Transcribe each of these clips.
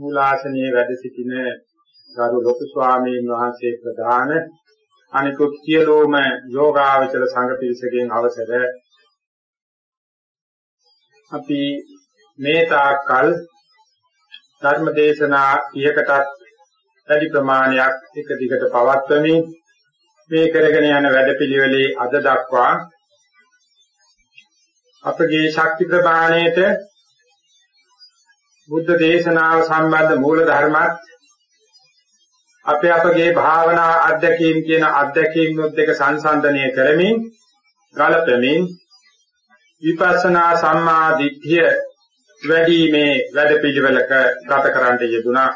මූලාසනයේ වැඩ සිටින ගරු ලොකු ස්වාමීන් වහන්සේ ප්‍රධාන අනිකුත් සියලුම යෝගාවචර සංඝ පිරිසගෙන් අවසර අපි මේ තාක්කල් ධර්ම දේශනා 100කටත් වැඩි ප්‍රමාණයක් එක දිගට පවත්වමින් මේ කරගෙන යන වැඩපිළිවෙලේ අද දක්වා අපගේ ශක්ති ප්‍රමාණයට බුද්ධ දේශනාව සම්බන්ධ මූල ධර්මත් අපේ අපගේ භාවනා අධ්‍යක්ීම් කියන අධ්‍යක්ීම් දෙක සංසන්දනය කරමින් ගලපමින් විපස්සනා සම්මා දිට්ඨිය වැඩිීමේ වැඩපිළිවෙලක ගත කරන්න යෙදුනා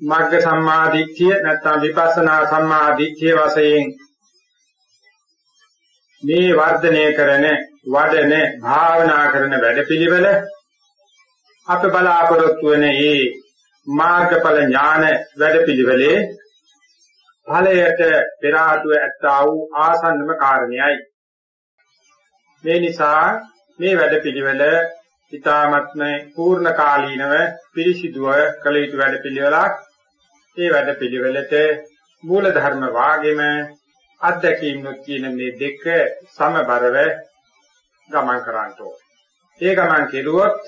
මග්ග සම්මා දිට්ඨිය නැත්නම් විපස්සනා සම්මා දිට්ඨිය වශයෙන් මේ වර්ධනය කරන වඩන භාවනා කරන වැඩපිළිවෙල අප බලාපොරොත්තු වෙන මේ මාර්ගඵල ඥාන වැඩපිළිවෙලේ ඵලයට පෙර ආතුව ඇත්තා වූ ආසන්නම කාරණයයි. මේ නිසා මේ වැඩපිළිවෙල ඊ타මත්ම පූර්ණ කාලීනව පිරිසිදුව කළ යුතු වැඩපිළිවෙලක් ඒ වැඩපිළිවෙලට මූල ධර්ම වාගෙම අධ්‍යක්ීම් කියන මේ දෙක සමබරව ගමන් කරන්න ඕනේ. ඒ ගමන් කෙරුවොත්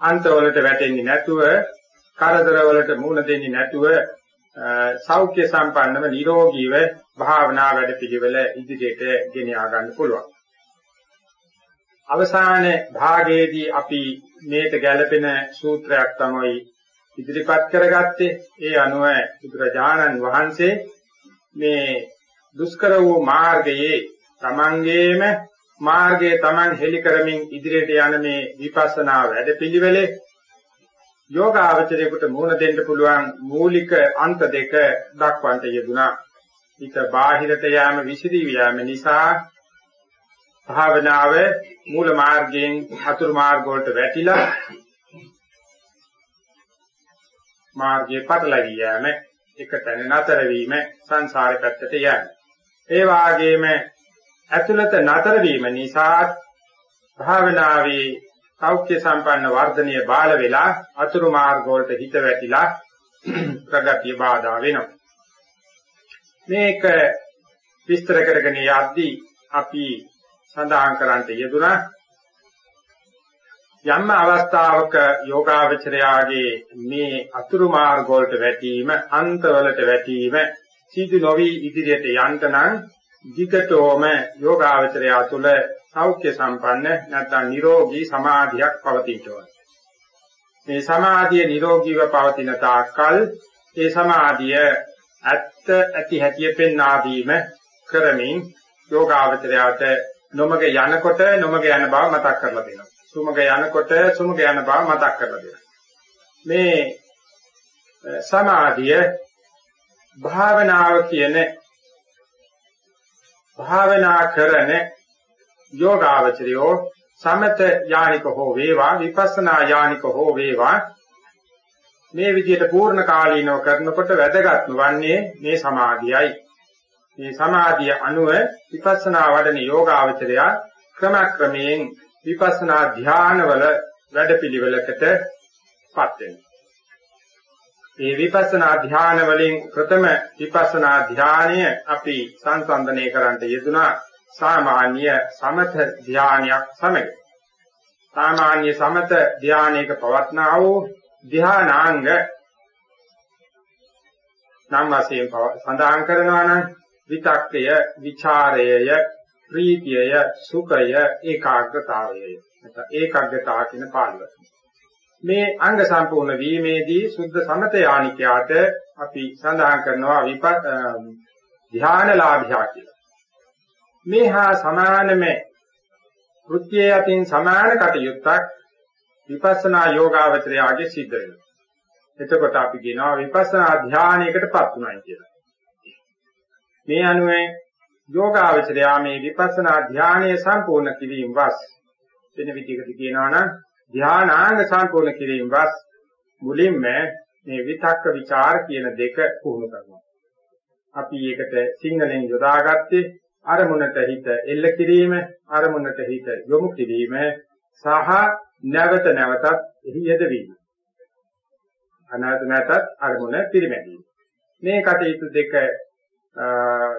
අන්තවලට වැටෙන්නේ නැතුව කරදරවලට මුහුණ දෙන්නේ නැතුව සෞඛ්‍ය සම්පන්නව නිරෝගීව භාවනා වැඩපිළිවෙල ඉදිරියට ගෙන ගන්න පුළුවන්. අවසාන භාගයේදී අපි මේට ගැළපෙන සූත්‍රයක් තමයි ඉදිරිපත් කරගත්තේ ඒ අනුව බුදුරජාණන් වහන්සේ මේ දුෂ්කර වූ මාර්ගයේ තමන්ගේම මාර්ගයේ තමන් හෙලි කරමින් ඉදිරියට යන මේ විපස්සනා වැඩපිළිවෙලේ යෝගාවචරයකට මුහුණ දෙන්න පුළුවන් මූලික අන්ත දෙක දක්වන්නට යෙදුනා. ඊට බාහිරට යාම විසිරී යාම නිසා භාවනාව මූල මාර්ගයෙන් අතුරු මාර්ග වලට වැටිලා මාර්ගයේ පටලවි යෑම එක තැන නතර වීම සංසාරේ පැත්තට යෑම ඒ වාගේම ඇතුළත නතර වීම නිසා භාවනාවේ සෞඛ්‍ය සම්පන්න වර්ධනීය බාල වෙලා අතුරු මාර්ග වලට හිත වැටිලා ප්‍රගතිය බාධා වෙනවා. මේක විස්තර කරගෙන යද්දී අපි සඳහන් කරන්ට යෙදුනා යම් අවස්ථාවක යෝගාවචරයාගේ මේ අතුරු මාර්ග වලට වැටීම අන්තවලට වැටීම සිදු නොවි ඉදිරියට යන්න නම් ධිකතෝම යෝගාවචරයා තුළ සෞඛ්‍ය සම්පන්න නැත්නම් නිරෝගී සමාධියක් පවතිනවා. මේ සමාධිය නිරෝගීව පවතින තාක්කල් ඒ සමාධිය ඇත්ත ඇති හැටිය පෙන්වා දීම කරමින් යෝගාවචරයාට නොමග යනකොට නොමග යන බව මතක් කරලා දෙනවා. සුමග යනකොට සුමග යන බව මතක් කරලා දෙනවා. මේ සමාධිය භාවනාව කියන භාවනා කරන යෝගාවචරයෝ සමත යානික හෝ වේවා විපස්සනා යානික හෝ වේවා මේ විදිහට පූර්ණ කාලීනව කරනකොට වැදගත් වන්නේ මේ සමාධියයි. මේ සමාධිය අනුව විපස්සනා වඩන යෝගාවචරය ක්‍රමක්‍රමයෙන් විපස්සනා ධානවල වැඩපිළිවෙලකටපත් වෙනවා. මේ විපස්සනා ධාන වලින් ප්‍රථම විපස්සනා ධානය අපි සංසන්දනය කරන්නට යෙදුනා සාමාන්‍ය සමත ධානයක් සමග. සාමාන්‍ය සමත ධානයක පවත්නා වූ ධානාංග නම් වශයෙන් සඳහන් කරනවා නම් විතක්කය, ਵਿਚාරයය, ප්‍රීතියය, සුඛය, ඒකාග්‍රතාවයය. නැත්නම් ඒකාග්‍රතාව කියන පාළි වචන. මේ අංග සම්පූර්ණ වීමේදී සුද්ධ සමත යානිකයාට අපි සඳහන් කරනවා විප ධානලාභියා කියලා. මේ හා සමානම කෘත්‍යය අතින් සමාන කටයුත්තක් විපස්සනා යෝගාවචරයාගේ සිද්ධ වෙනවා. එතකොට අපි කියනවා විපස්සනා ධානයකටපත් උනායි කියලා. මේ අනුවේ යෝගාවචරයා මේ විපස්සනා ධානය සම්පූර්ණ කිරීම වස් වෙන විදිහකට කියනවා නම් ධානාංග සම්පූර්ණ කිරීම වස් මුලින්ම මේ විතක්ක ਵਿਚාර කියන දෙක පුහුණු කරනවා. අපි ඒකට සිංහලෙන් යොදාගත්තේ අරමුණට හිත එල්ල කිරීම, අරමුණට හිත යොමු කිරීම සහ නැවත නැවතත් එහි යෙදවීම. අනාගත නැතත් අරමුණ පිරිමැදීම. මේ කටයුතු දෙක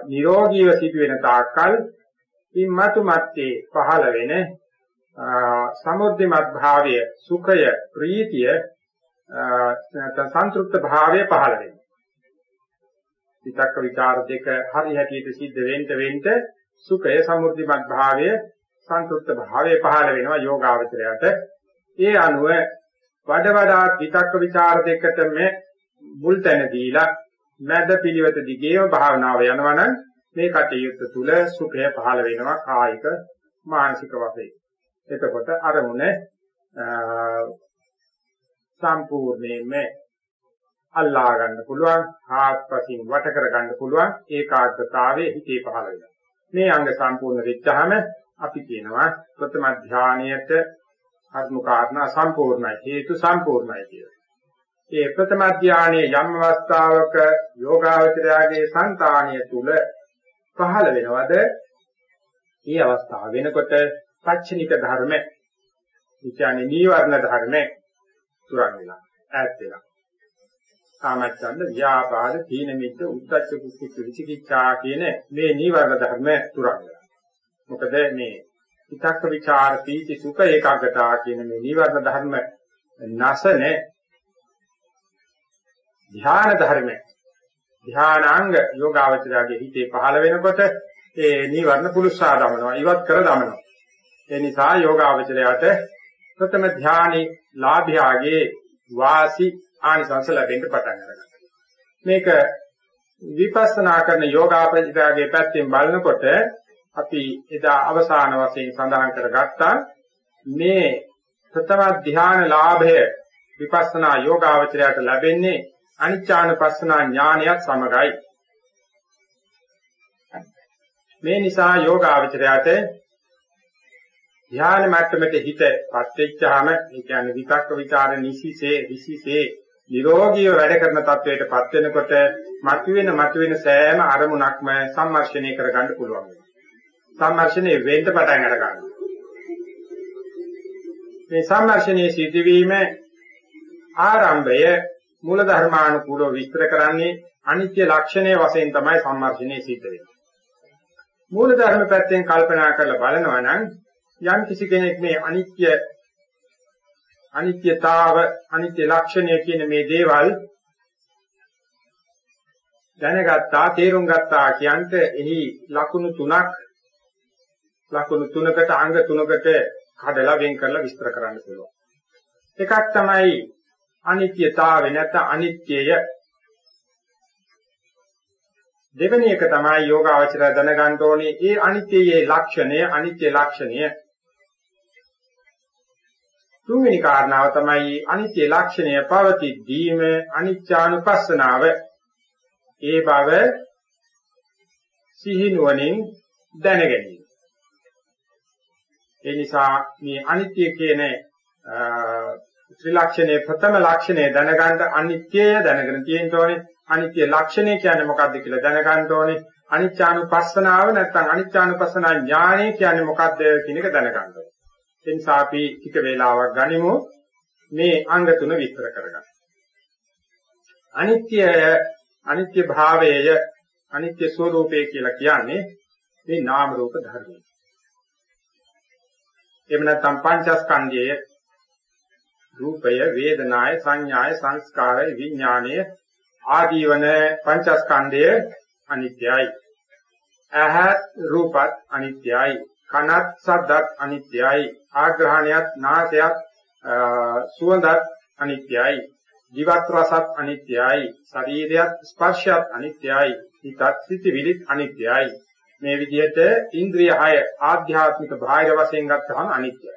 නිරෝගීව සිදුවෙන තාක්කල් ඉම්මතු මත්තේ පහළ වෙන සමෝද්දිමත් භාවය සුඛය ප්‍රීතිය සංතෘප්ත භාවය පහළ වෙනවා. විතක්ක ਵਿਚාර දෙක හරි හැටියට සිද්ධ වෙන්න වෙන්න සුඛය සමෘද්ධිමත් භාවය සංතෘප්ත භාවය පහළ වෙනවා යෝගාවචරයට. ඒ අනුව වඩ වඩාත් විතක්ක ਵਿਚාර දෙකටම මුල් තැන දීලා මැද පිළිවෙත දිගේම භාවනාව යනවනම් මේ කටයුත්ත තුළ සුඛය පහළ වෙනවා කායික මානසික වශයෙන්. එතකොට අරමුණ සම්පූර්ණයෙන්ම අල්ලා ගන්න පුළුවන් ආත්පසින් වට කර ගන්න පුළුවන් ඒකාග්‍රතාවයේ හිතේ පහළ වෙනවා. මේ අංග සම්පූර්ණ වෙච්චාම අපි කියනවා ප්‍රථම ධානයේට අර්ථ කාරණා සම්පූර්ණයි හේතු සම්පූර්ණයි කියලා. ඒ ප්‍රථම ධානයේ යම් අවස්ථාවක යෝගාවචරයාගේ సంతානිය තුල පහළ වෙනවද? මේ අවස්ථාව වෙනකොට පච්චනික ධර්ම විචානේ නීවරණ ධර්ම තුරන් වෙලා ඈත් වෙලා. කාමච්ඡන්ද ව්‍යාපාද තීන මිද්ද උද්ධච්ච කුච්ච විචිකිච්ඡා කියන මේ නීවරණ ධර්ම තුරන් වෙලා. මොකද මේ විතක්ක ਵਿਚාර පීති සුඛ ඒකාග්‍රතාව කියන මේ නීවරණ ධර්ම නැසන ධ්‍යාන ධර්ම ධ්‍යානාංග යෝගාවචරයේ හිතේ පහළ වෙනකොට ඒ නීවරණ පුරුෂා දමනවා ඉවත් කර දමනවා. ඒ නිසා යෝගාවචරයට ප්‍රථම ධානයේ ලාභයාගේ වාසි ආනිසංස ලැබෙන්න පටන් ගන්නවා. මේක විපස්සනා කරන යෝගාවචරයේ පැත්තෙන් බලනකොට අපි එදා අවසාන වශයෙන් සඳහන් කරගත්තා මේ ප්‍රථම ධාන ලාභය විපස්සනා යෝගාවචරයට ලැබෙන්නේ අනිච්චානුපස්සනා ඥානයත් සමගයි. මේ නිසා යෝගාවචරයට ධ්‍යාන මට්ටමට හිතපත් වෙච්චාම ඒ කියන්නේ විතක්ක ਵਿਚාර නිසිසේ විසිසේ නිරෝගීව වැඩ කරන තත්වයටපත් වෙනකොට මතුවෙන මතුවෙන සෑම අරමුණක්ම සම්මර්ෂණය කරගන්න පුළුවන් වෙනවා. සම්මර්ෂණය වෙන්න පටන් අර ගන්නවා. මේ සම්මර්ෂණයේ සිදුවීම ආරම්භය මූල ධර්මානුකූලව විස්තර කරන්නේ අනිත්‍ය ලක්ෂණය වශයෙන් තමයි සම්මර්ෂණය සිද්ධ වෙන්නේ. මූල ධර්ම පැත්තෙන් කල්පනා කරලා බලනවා නම් යම් කිසි කෙනෙක් මේ අනිත්‍ය අනිත්‍යතාව අනිත්‍ය ලක්ෂණය කියන මේ දේවල් දැනගත්තා තේරුම් ගත්තා කියන්ට එහි ලකුණු තුනක් ලකුණු තුනකට අංග තුනකට කඩලා වෙන් කරලා විස්තර කරන්න පුළුවන්. එකක් තමයි අනිත්‍යතාවය නැත්නම් අනිත්‍යය. දෙවෙනි එක තමයි යෝගාවචරය දැනගන්න ඕනේ ඒ අනිත්‍යයේ ලක්ෂණය අනිත්‍ය ලක්ෂණය තුන්වෙනි කාරණාව තමයි අනිත්‍ය ලක්ෂණය පවතිද්දීම අනිච්චානුපස්සනාව ඒ බව සිහිනුවණින් දැන ගැනීම. ඒ නිසා මේ අනිත්‍ය කියන ත්‍රිලක්ෂණයේ ප්‍රථම ලක්ෂණය දැනගන්න අනිත්‍යය දැනගෙන තියෙන්න ඕනේ. අනිත්‍ය ලක්ෂණය කියන්නේ මොකක්ද කියලා දැනගන්න ඕනේ. අනිච්චානුපස්සනාව නැත්නම් අනිච්චානුපස්සනා ඥානය කියන්නේ මොකක්ද කියන එක දැනගන්න ඕනේ. ඒ නිසා අපි ටික වේලාවක් ගනිමු මේ අංග තුන විස්තර කරගන්න. අනිත්‍ය අනිත්‍ය භාවයය අනිත්‍ය ස්වરૂපය කියලා කියන්නේ මේ නාම රූප ධර්මයි. එහෙම නැත්නම් පංචස්කන්ධය රූපය වේදනාය සංඥාය සංස්කාරය විඥානය ආදී වන පංචස්කන්ධය අනිත්‍යයි. ඇහ රූපත් අනිත්‍යයි. කනත් සද්දත් අනිත්‍යයි. ආග්‍රහණයත් නාසයත් සුවඳත් අනිත්‍යයි. ජීවත් රසත් අනිත්‍යයි. ශරීරයත් ස්පර්ශයත් අනිත්‍යයි. හිතත් සිතිවිලිත් අනිත්‍යයි. මේ විදිහට ඉන්ද්‍රිය හය ආධ්‍යාත්මික බාහිර වශයෙන් ගත්තහම අනිත්‍යයි.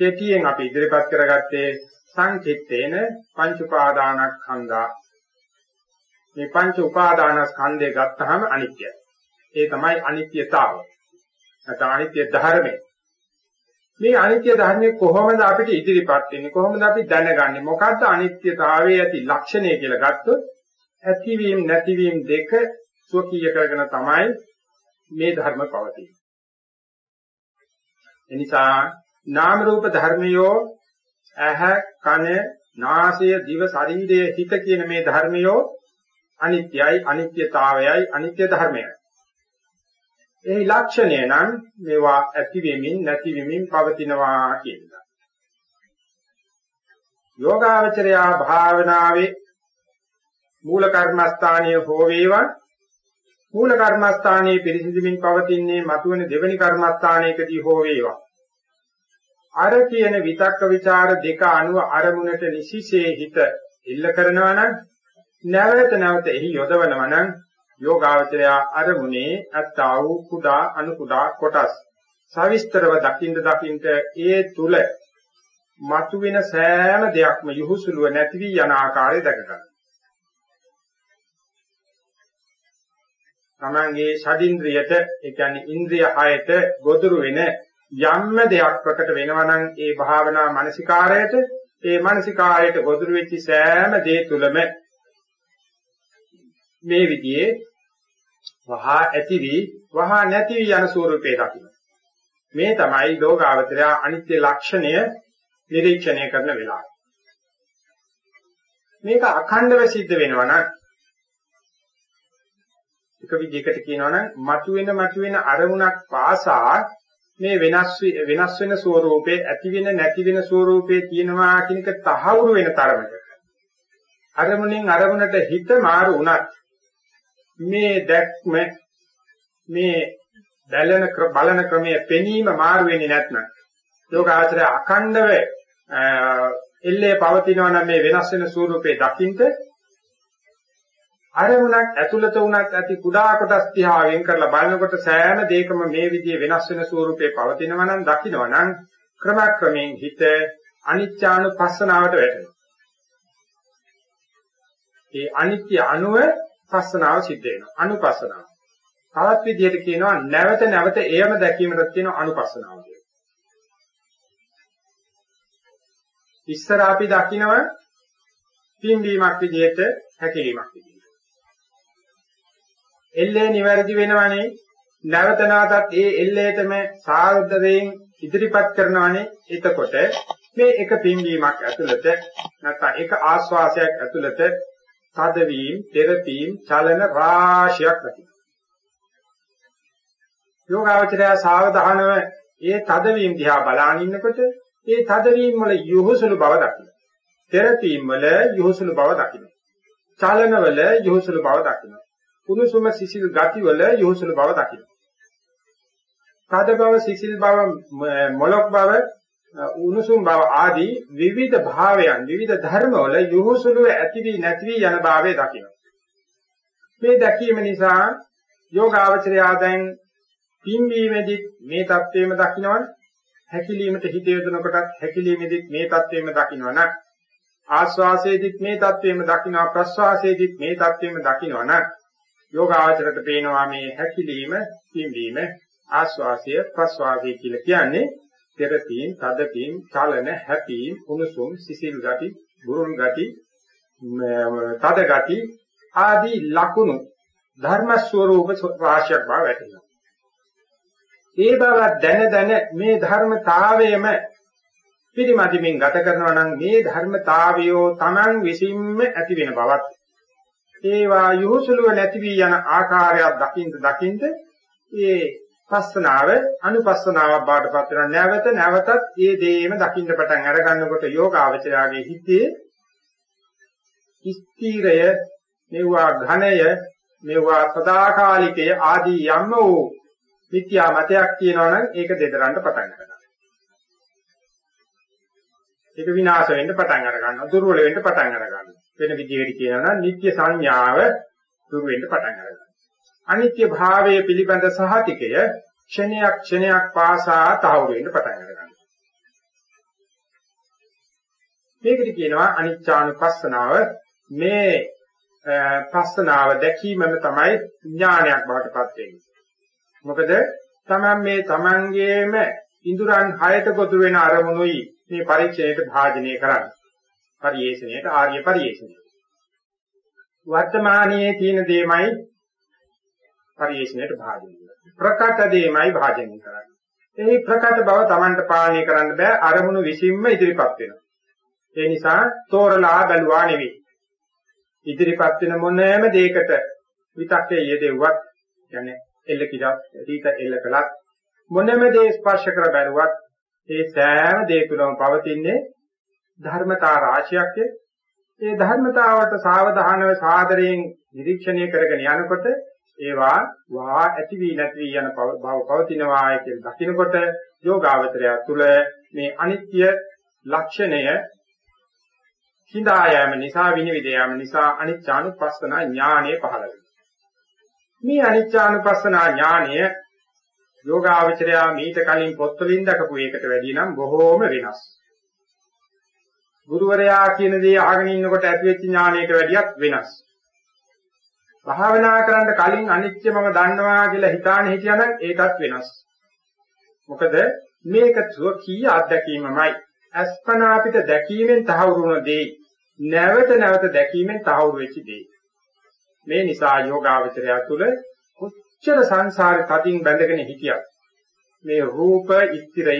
කෙටියෙන් අපි ඉදිරිපත් කරගත්තේ සංකිට්ඨේන පංච උපාදානස්කන්ධා මේ පංච උපාදානස්කන්ධය ගත්තහම අනිත්‍යයි. ඒ තමයි අනිත්‍යතාව. නැත්නම් අනිත්‍ය ධර්මය. මේ අනිත්‍ය ධර්මයේ කොහොමද අපිට ඉදිරිපත් වෙන්නේ? කොහොමද අපි දැනගන්නේ? මොකද්ද අනිත්‍යතාවයේ ඇති ලක්ෂණය කියලා ගත්තොත් ඇතිවීම නැතිවීම දෙක ස්වකීය කරගෙන තමයි මේ ධර්ම පවතින්නේ. එනිසා නාම රූප ධර්මියෝ ඇහ කන නාසය දිව ශරීරය හිත කියන මේ ධර්මියෝ අනිත්‍යයි අනිත්‍යතාවයයි අනිත්‍ය ධර්මයයි. එහි ලක්ෂණය නම් මේවා ඇති වෙමින් නැති වෙමින් පවතිනවා කියනවා. යෝගාවචරයා භාවනාවේ මූල කර්මස්ථානීය හෝ වේවා මූල කර්මස්ථානයේ පිරිසිදුමින් පවතින්නේ මතුවෙන දෙවෙනි කර්මස්ථානයකදී හෝ වේවා අර කියන විතක්ක ਵਿਚාර දෙක අනුව අරමුණට නිසිසේ හිත ඉල්ල කරනවා නම් නැවත නැවත එහි යොදවනවා නම් යෝගාවචරය අරමුණේ අත්තා වූ කුඩා අනු කුඩා කොටස් සවිස්තරව දකින්න දකින්න ඒ තුල මතුවෙන සෑම දෙයක්ම යහුසුලුව නැති වී යන ආකාරය දැක ගන්න. තමන්ගේ ෂඩින්ද්‍රියට ඒ කියන්නේ ඉන්ද්‍රිය හයට ගොදුරු වෙන යම්ම දෙයක් ප්‍රකට වෙනවා නම් ඒ භාවනා මානසිකාරයට ඒ මානසිකාරයට ගොදුරු වෙච්ච සෑම දේ තුලම මේ විදිහේ වහා ඇති වී වහා නැති වී යන ස්වරූපේ දකින්න. මේ තමයි ලෝකාවතරය අනිත්‍ය ලක්ෂණය නිරීක්ෂණය කරන වෙලාව. මේක අඛණ්ඩව සිද්ධ වෙනවා නම් එක විදිහකට කියනවා නම් මතුවෙන මතුවෙන අරමුණක් පාසා මේ වෙනස් වෙනස් වෙන ස්වરૂපේ ඇති වෙන නැති වෙන ස්වરૂපේ තියෙනවා කියන එක තහවුරු වෙන තරමට අරමුණෙන් අරමුණට හිත මාරු වුණත් මේ දැක්ම මේ බැලන බලන ක්‍රමයේ පෙනීම මාරු වෙන්නේ නැත්නම් යෝගාචරය අඛණ්ඩව එල්ලේ පවතිනවා නම් මේ වෙනස් වෙන ස්වરૂපේ දකින්ද අරමුණක් ඇතුළත වුණත් ඇති කුඩා කොටස් දිහා වෙන් කරලා බලනකොට සෑම දෙයකම මේ විදිහේ වෙනස් වෙන ස්වරූපේ පවතිනවා නම් දකින්නවා නම් ක්‍රමක්‍රමයෙන් හිත අනිත්‍යානුපස්සනාවට වැටෙනවා. ඒ අනිත්‍ය අනුව පස්සනාව සිද්ධ වෙනවා. අනුපස්සනාව. තවත් විදිහට කියනවා නැවත නැවත එයම දැකීමකට කියනවා අනුපස්සනාව කියලා. ඉස්සර අපි දකිනවා පින්වීමක් විදිහට හැකිලීමක් විදිහට. එල්ලේ නිවැරදි වෙනවනේ නැවත නැවතත් ඒ එල්ලේටම සාර්ථකයෙන් ඉදිරිපත් කරනවනේ එතකොට මේ එක පිම්බීමක් ඇතුළත නැත්නම් එක ආස්වාසයක් ඇතුළත තදවීම, තෙරපීම්, චලන රාශියක් ඇති. යෝගාවචරය සාවධානව ඒ තදවීම දිහා බලාගෙන ඉන්නකොට ඒ තදවීම වල යොහුසුළු බව දකින්න. තෙරපීම් වල යොහුසුළු බව දකින්න. චලන වල යොහුසුළු බව දකින්න. කුණුසුම සිසිල් ගතිවල යොහුසුළු බව දකින්න. කාද බව සිසිල් බව මොලොක් බව උණුසුම් බව ආදී විවිධ භාවයන් විවිධ ධර්මවල යොහුසුළු ඇති වී නැති වී යන භාවය දකිනවා. මේ දැකීම නිසා යෝගාවචරය ආදයන් පින්වීමේදී මේ தත්වේම දකින්නවනේ හැකිලීමට හිත යොදන කොටත් හැකිලීමේදී මේ தත්වේම දකින්නවන ආස්වාසයේදී මේ தත්වේම දකින්නවා ප්‍රස්වාසයේදී මේ தත්වේම දකින්නවන යෝගාචරයට පේනවා මේ හැකිලීම පින්වීම ආස්වාසය ප්‍රස්වාසය කියලා කියන්නේ පෙරපීම්, තදපීම්, චලන, හැපීම්, උණුසුම්, සිසිල් ගති, බුරුල් ගති, තද ගති ආදී ලකුණු ධර්ම ස්වરૂප රාශියක් බව වැටෙනවා. ඒ බව දැන දැන මේ ධර්මතාවයම පිරිමැදීමින් ගත කරනවා නම් මේ ධර්මතාවයෝ Taman විසින්ම ඇති වෙන බවත් ඒවා යොහුසුලුව නැති වී යන ආකාරයක් දකින්න දකින්න ඒ පස්සනාව අනුපස්සනාවක් බාටපත් වෙන නැවත නැවතත් ඒ දේම දකින්න පටන් අර ගන්නකොට යෝගාවචරයාගේ හිතේ ස්ථීරය මෙවුවා ඝනය මෙවුවා සදාකාලිකය ආදී යම් වූ මිත්‍යා මතයක් කියනවා නම් ඒක දෙදරන්න පටන් ගන්නවා. ඒක විනාශ වෙන්න පටන් අර ගන්නවා. දුර්වල වෙන්න පටන් අර ගන්නවා. වෙන විදිහකට කියනවා නම් නිත්‍ය සංඥාව දුර වෙන්න පටන් අර ගන්නවා. අනිත්‍ය භාවයේ පිළිබඳ සහතිකය ක්ෂණයක් ක්ෂණයක් පාසා තහවුරු වෙන්න පටන් අර ගන්නවා. මේකට කියනවා අනිච්චානුපස්සනාව මේ පස්සනාව දැකීමම තමයි ඥානයක් බවට පත් වෙන්නේ. මොකද තමන් මේ තමන්ගේම ඉඳුරන් හයට ගොදුරු වෙන අරමුණුයි මේ පරීක්ෂණයට භාජනය කරන්නේ. පරිේශණයට ආර්ය පරිේශණය. වර්තමානයේ තියෙන දෙයමයි පරිේශණයට භාජනය කරන්නේ. ප්‍රකට දෙයමයි භාජනය කරන්නේ. එහි ප්‍රකට බව Tamanට පාලනය කරන්න බෑ අරමුණු විසින්ම ඉදිරිපත් වෙනවා. ඒ නිසා තෝරලා බැලුවා නෙවෙයි. ඉදිරිපත් වෙන මොනෑම දෙයකට විතක්කේ යෙදෙව්වත් කියන්නේ එල්ල කිරක් රීත එල්ල කළත් මොනෑම දේ ස්පර්ශ කර බැලුවත් ඒ සෑම දේ තුළම පවතින්නේ ධර්මතා රාශියක් ඒ ධර්මතාවට සාවධානව සාදරයෙන් නිරීක්ෂණය කරගෙන යනකොට ඒවා වා ඇති වී නැති වී යන බව පවතිනවා කියන දකින්නකොට යෝගාවචරය තුළ මේ අනිත්‍ය ලක්ෂණය හිඳා යාම නිසා විනිවිද යාම නිසා අනිච්චානුපස්සන ඥානය පහළ වෙනවා. මේ අනිච්චානුපස්සන ඥානය යෝගාවචරයා මීට කලින් පොත්වලින් දක්වපු එකට වැඩිය නම් බොහෝම වෙනස්. ගුරුවරයා කියන දේ අහගෙන ඉන්නකොට ඇතිවෙච්ච ඥානයක වැඩියක් වෙනස්. භාවනා කරන්න කලින් අනිත්‍ය මම දන්නවා කියලා හිතාන හිටියනම් ඒකත් වෙනස්. මොකද මේක සුවකීය අත්දැකීමමයි. අස්පනා අපිට දැකීමෙන් තහවුරු වුණ දේ නැවත නැවත දැකීමෙන් තහවුරු වෙච්ච දේ. මේ නිසා යෝගාවචරය තුළ කොච්චර සංසාරේ තදින් බැඳගෙන හිටියත් මේ රූප ස්ථිරය,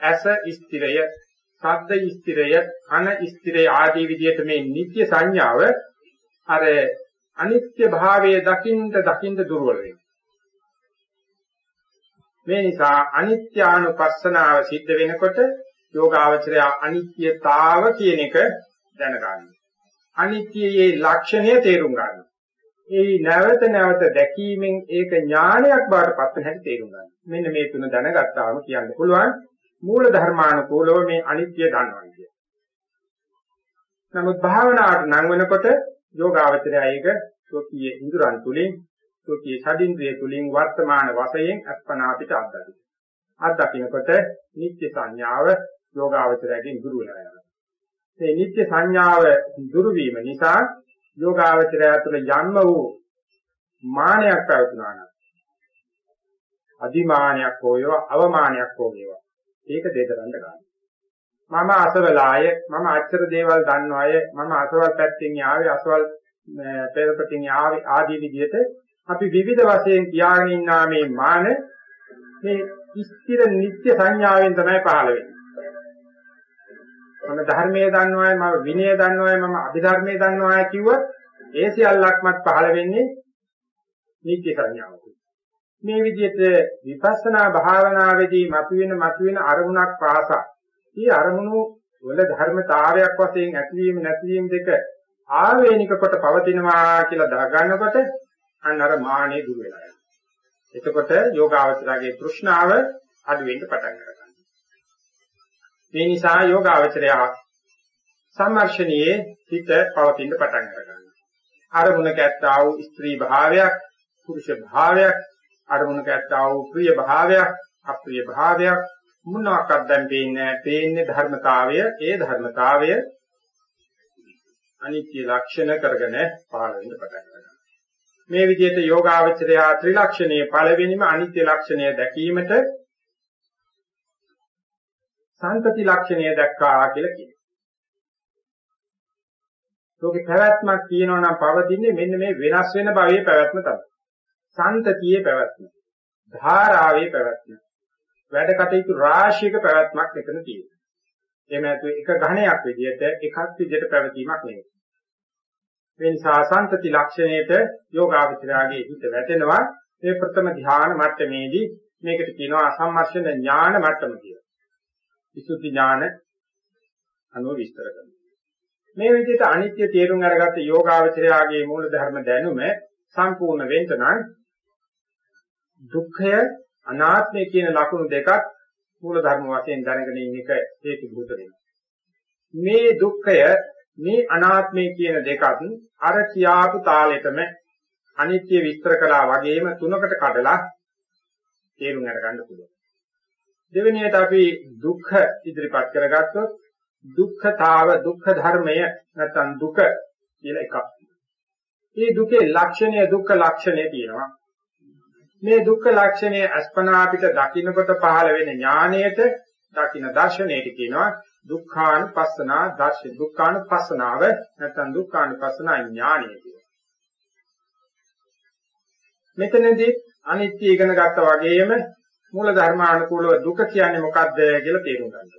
ඇස ස්ථිරය, ශබ්ද ස්ථිරය, කන ස්ථිරය ආදී විදිහට මේ නිත්‍ය සංඥාව අර අනිත්‍ය භාවයේ දකින්ද දකින්ද දුර්වල වෙනවා. මේ නිසා අනිත්‍යානුපස්සනාව සිද්ධ වෙනකොට යෝගාවචරය අනිත්‍යතාව කියන එක දැනගන්නවා. අනිත්‍යයේ ලක්ෂණය තේරුම් ගන්නවා. ඒ නැවත නැවත දැකීමෙන් ඒක ඥානයක් බවට පත් වෙන හැටි තේරුම් ගන්න. මෙන්න මේ තුන දැනගත්තාම කියන්න පුළුවන් මූල ධර්මානුකූලව මේ අනිත්‍ය දන්නවා කියන්නේ. නමුත් භාවනාවට නම් වෙනකොට යෝගාවචරය ඒක සෝකීය ඉඳුරන් තුලින් සෝකීය ෂඩින්ද්‍රිය තුලින් වර්තමාන වශයෙන් අස්පනා පිට අත්දකින්න. අත්දකින්නකොට නිත්‍ය සංඥාව යෝගාවචරයෙන් දුරු වෙනවා යනවා. මේ නිත්‍ය සංඥාව දුරු වීම නිසා යෝගාවචරය තුළ යම්ම වූ මානයක් පැවතුනා නම් අදිමානයක් හෝ වේවා අවමානයක් හෝ වේවා ඒක දෙදරන්න ගන්න. මම අසවලාය මම අච්චර දේවල් දන්නවය මම අසවල් පැත්තෙන් යාවේ අසවල් පෙරපතින් යාවේ ආදී විදිහට අපි විවිධ වශයෙන් කියාගෙන ඉන්නා මේ මාන මේ ස්ථිර නිත්‍ය සංඥාවෙන් තමයි පහළ වෙන්නේ. මම ධර්මයේ දන්නවයි මම විනය දන්නවයි මම අභිධර්මයේ දන්නවයි කිව්වොත් ඒ සියල්ලක්මත් පහළ වෙන්නේ නිත්‍ය සංඥාවක. මේ විදිහට විපස්සනා භාවනාවේදී මතුවෙන මතුවෙන අරමුණක් පාසා මේ අරමුණු වල ධර්මතාවයක් වශයෙන් ඇතිවීම නැතිවීම දෙක ආවේනික කොට පවතිනවා කියලා දාගන්නකොට අන්න අර මානෙ දුර වෙලා යනවා. එතකොට යෝගාවචරයේ තෘෂ්ණාව අඩු වෙන්න පටන් ගන්නවා. මේ නිසා යෝගාවචරය සම්මර්ෂණයේ හිත පවතින්න පටන් ගන්නවා. අරමුණක ඇත්තා වූ ස්ත්‍රී භාවයක්, පුරුෂ භාවයක්, අරමුණක ඇත්තා වූ ප්‍රිය භාවයක්, අප්‍රිය භාවයක් මොනවාක්වත් දැන් පේන්නේ පේන්නේ ධර්මතාවය, ඒ ධර්මතාවය අනිත්‍ය ලක්ෂණ කරගෙන පහළ වෙන්න පටන් ගන්නවා. මේ විදිහට යෝගාවචරය ත්‍රිලක්ෂණයේ පළවෙනිම අනිත්‍ය ලක්ෂණය දැකීමට සංතති ලක්ෂණය දැක්කා කියලා කියනවා. ලෝකේ පැවැත්මක් කියනවා නම් පවතින්නේ මෙන්න මේ වෙනස් වෙන භවයේ පැවැත්ම තමයි. සංතතියේ පැවැත්ම. ධාරාවේ පැවැත්ම. වැඩ කටයුතු රාශියක පැවැත්මක් එතන තියෙනවා. එහෙම නැතු එක ඝණයක් විදිහට එකක් විදිහට පැවතීමක් නෙවෙයි. මේ නිසා සංතති ලක්ෂණයට යෝගාවචරයාගේ හිත වැටෙනවා මේ ප්‍රථම ධ්‍යාන මට්ටමේදී මේකට කියනවා අසම්මර්ෂණ ඥාන මට්ටම කියලා. විසුද්ධි ඥාන අනුව විස්තර කරනවා. මේ විදිහට අනිත්‍ය තේරුම් අරගත්ත යෝගාවචරයාගේ මූල ධර්ම දැනුම සම්පූර්ණ වෙන්න නම් දුක්ඛය අනාත්මය කියන ලක්ෂණ දෙකක් මූල ධර්ම වශයෙන් දැනගෙන ඉන්න එක හේතු භූත වෙනවා. මේ දුක්ඛය මේ අනාත්මය කියන දෙකත් අර කියාපු තාලෙටම අනිත්‍ය විස්තර කළා වගේම තුනකට කඩලා තේරුම් අරගන්න පුළුවන්. දෙවෙනියට අපි දුක්ඛ ඉදිරිපත් කරගත්තොත් දුක්ඛතාව දුක්ඛ ධර්මය නැත්නම් දුක කියලා එකක්. මේ දුකේ ලක්ෂණය දුක්ඛ ලක්ෂණය තියෙනවා. මේ දුක්ඛ ලක්ෂණය අස්පනා අපිට දකින්නකොට පහළ වෙන ඥාණයට දකින්න දර්ශනයට කියනවා දුක්ඛානුපස්සනා දර්ශන දුක්ඛානුපස්සනාව නැත්නම් දුක්ඛානුපස්සනා ඥාණය කියලා. මෙතනදී අනිත්‍ය ඉගෙන ගත්තා වගේම මූල ධර්මානුකූලව දුක කියන්නේ මොකක්ද කියලා තේරුම් ගන්න.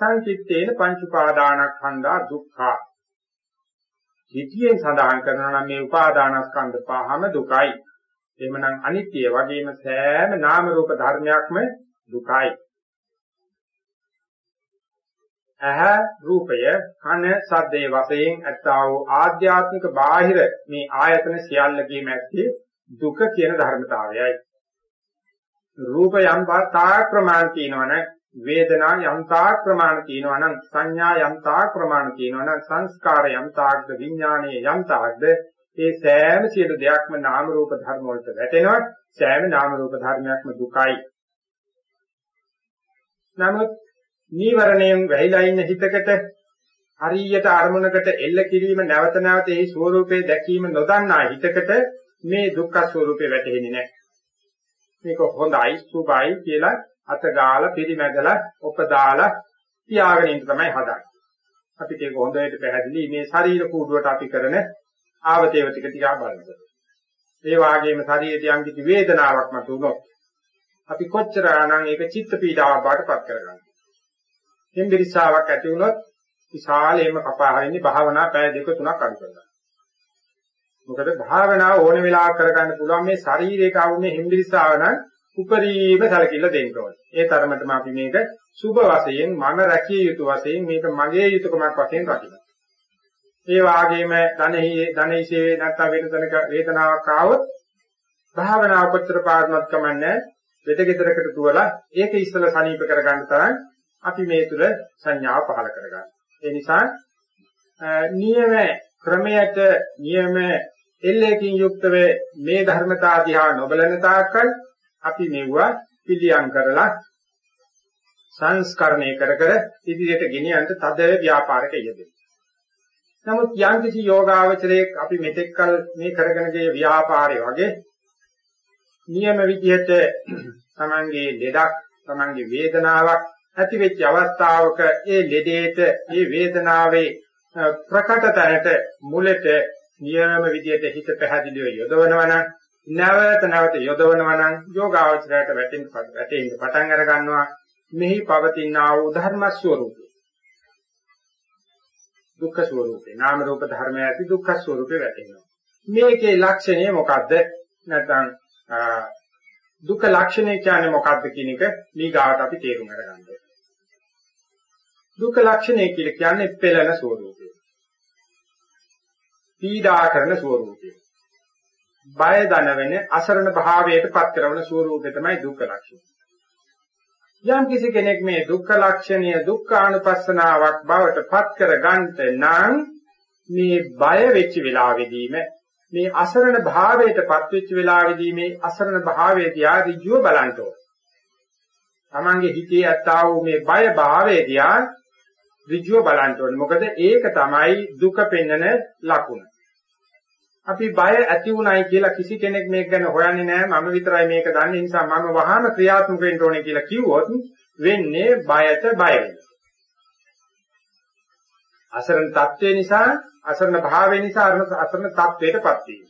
සංකිට්ඨේන පංච උපාදානස්කන්ධා දුක්ඛා. කිතියෙන් සඳහන් කරනවා නම් මේ උපාදානස්කන්ධ පහම දුකයි. එහෙමනම් අනිත්‍ය වගේම සෑම නාම රූප ධර්මයක්ම දුකයි. ඇහ රූපය කන සද්දේ වශයෙන් ඇත්තා වූ ආධ්‍යාත්මික බාහිර මේ ආයතන සියල්ලකීම ඇත්තේ දුක කියන ධර්මතාවයයි. රූප යම් තාක් ප්‍රමාණ තියෙනවනම් වේදනා යම් තාක් ප්‍රමාණ තියෙනවනම් සංඥා යම් තාක් ප්‍රමාණ තියෙනවනම් සංස්කාර යම් තාක්ද විඥානයේ යම් තාක්ද ඒ සෑම සියලු දෙයක්ම නාම රූප ධර්ම වලට වැටෙනවා. සෑම නාම රූප ධර්මයක්ම දුකයි. නමුත් නීවරණයෙන් වැහිලා ඉන්න හිතකට හරියට අරමුණකට එල්ල කිරීම නැවත නැවත ඒ ස්වરૂපේ දැකීම නොදන්නා හිතකට මේ දුක්ඛ ස්වરૂපේ වැටහෙන්නේ නැහැ. මේක හොඳයි සුභයි කියලා අත ගාලා පිරිමැදලා ඔපදාලා තියාගෙන ඉන්න තමයි හදන්නේ. අපිට ඒක හොඳට පැහැදිලි මේ ශරීර කූඩුවට අපි කරන ආවතේව ටික තියා බලනකොට. ඒ වාගේම ශරීරයට යම් කිසි වේදනාවක් මතුනොත් අපි කොච්චර ආනම් ඒක චිත්ත පීඩාවක් බවට පත් කරගන්නවා. හිම්බිරිස්සාවක් ඇති වුණොත් විශාලයෙන්ම කපා හරින්නේ භාවනා පැය දෙක තුනක් අඩු කරලා. මොකද භාවනාව ඕන වෙලාවක කරගන්න පුළුවන් මේ ශරීරයක ආවුනේ හිම්බිරිස්සාව නම් උපරිම සැලකිල්ල දෙන්න ඕනේ. ඒ තරමටම අපි මේක සුභ වශයෙන් මම රැකිය යුතු වශයෙන් මේක මගේ යුතුයකමක් වශයෙන් රකිනවා. ඒ වාගේම ධනෙහි ධනෙහිසේ නැත්නම් වෙන තැනක වේදනාවක් ආවොත් භාවනාව කොච්චර පාරණවත් කමන්නේ වෙදගෙදරකට දුවලා ඒක ඉස්සල සනීප කරගන්න තරම් අපි මේ තුල සංඥාව පහල කරගන්න. ඒ නිසා නියම ක්‍රමයට නියම එල්ලකින් යුක්තව මේ ධර්මතා දිහා නොබලන තාක්කල් අපි මෙවුවා පිළියම් කරලා සංස්කරණය කර කර ඉදිරියට ගෙනියන්න තද ව්‍යාපාරයක යෙදෙනවා. නමුත් යම්කිසි යෝගාවචරයේ අපි මෙතෙක්කල් මේ කරගෙන ගිය ව්‍යාපාරය වගේ නියම විදිහට තමන්ගේ ලෙඩක් තමන්ගේ වේදනාවක් ඇති වෙච්ච අවස්ථාවක ඒ ලෙඩේට ඒ වේදනාවේ ප්‍රකට තැනට මුලට නියම විදිහට හිත පැහැදිලිව යොදවනවා නම් නැවත නැවත යොදවනවා නම් යෝගාවචරයට වැටෙන්න වැටෙන්න පටන් අර ගන්නවා මෙහි පවතින ආ වූ ධර්ම ස්වરૂපය දුක්ඛ ස්වરૂපේ නාම රූප ධර්මය ඇති දුක්ඛ ස්වરૂපේ වැටෙනවා. මේකේ ලක්ෂණය මොකද්ද? නැත්නම් දුක්ඛ ලක්ෂණය කියන්නේ මොකද්ද කියන එක ඊගාවට අපි තේරුම් අරගන්න ඕනේ. දුක්ඛ ලක්ෂණය කියලා කියන්නේ පෙළෙන ස්වરૂපය පීඩා කරන ස්වરૂපය බය දනවෙන අසරණ භාවයට පත් කරන ස්වરૂපය තමයි දුක්ඛ ලක්ෂණය. යම් කිසි කෙනෙක් මේ දුක්ඛ ලක්ෂණය දුක්ඛ අනුපස්සනාවක් බවට පත් කර ගන්නට නම් මේ බය වෙච්ච වෙලාවෙදීම මේ අසරණ භාවයට පත් වෙච්ච වෙලාවෙදී මේ අසරණ භාවයේදී ආදිජුව බලන්න ඕන. තමන්ගේ හිතේ ඇත්තා වූ මේ බය භාවයේදී ඍජුව බලන්න ඕනේ. මොකද ඒක තමයි දුක පෙන්වන ලකුණ. අපි බය ඇති උනායි කියලා කිසි කෙනෙක් මේක ගැන හොයන්නේ නැහැ මම විතරයි මේක දන්නේ නිසා මම වහාම ක්‍රියාත්මක වෙන්න ඕනේ කියලා කිව්වොත් වෙන්නේ බයට බය අසරණ තත්ත්වේ නිසා අසරණ භාවය නිසා අසරණ තත්ත්වයටපත් වීම.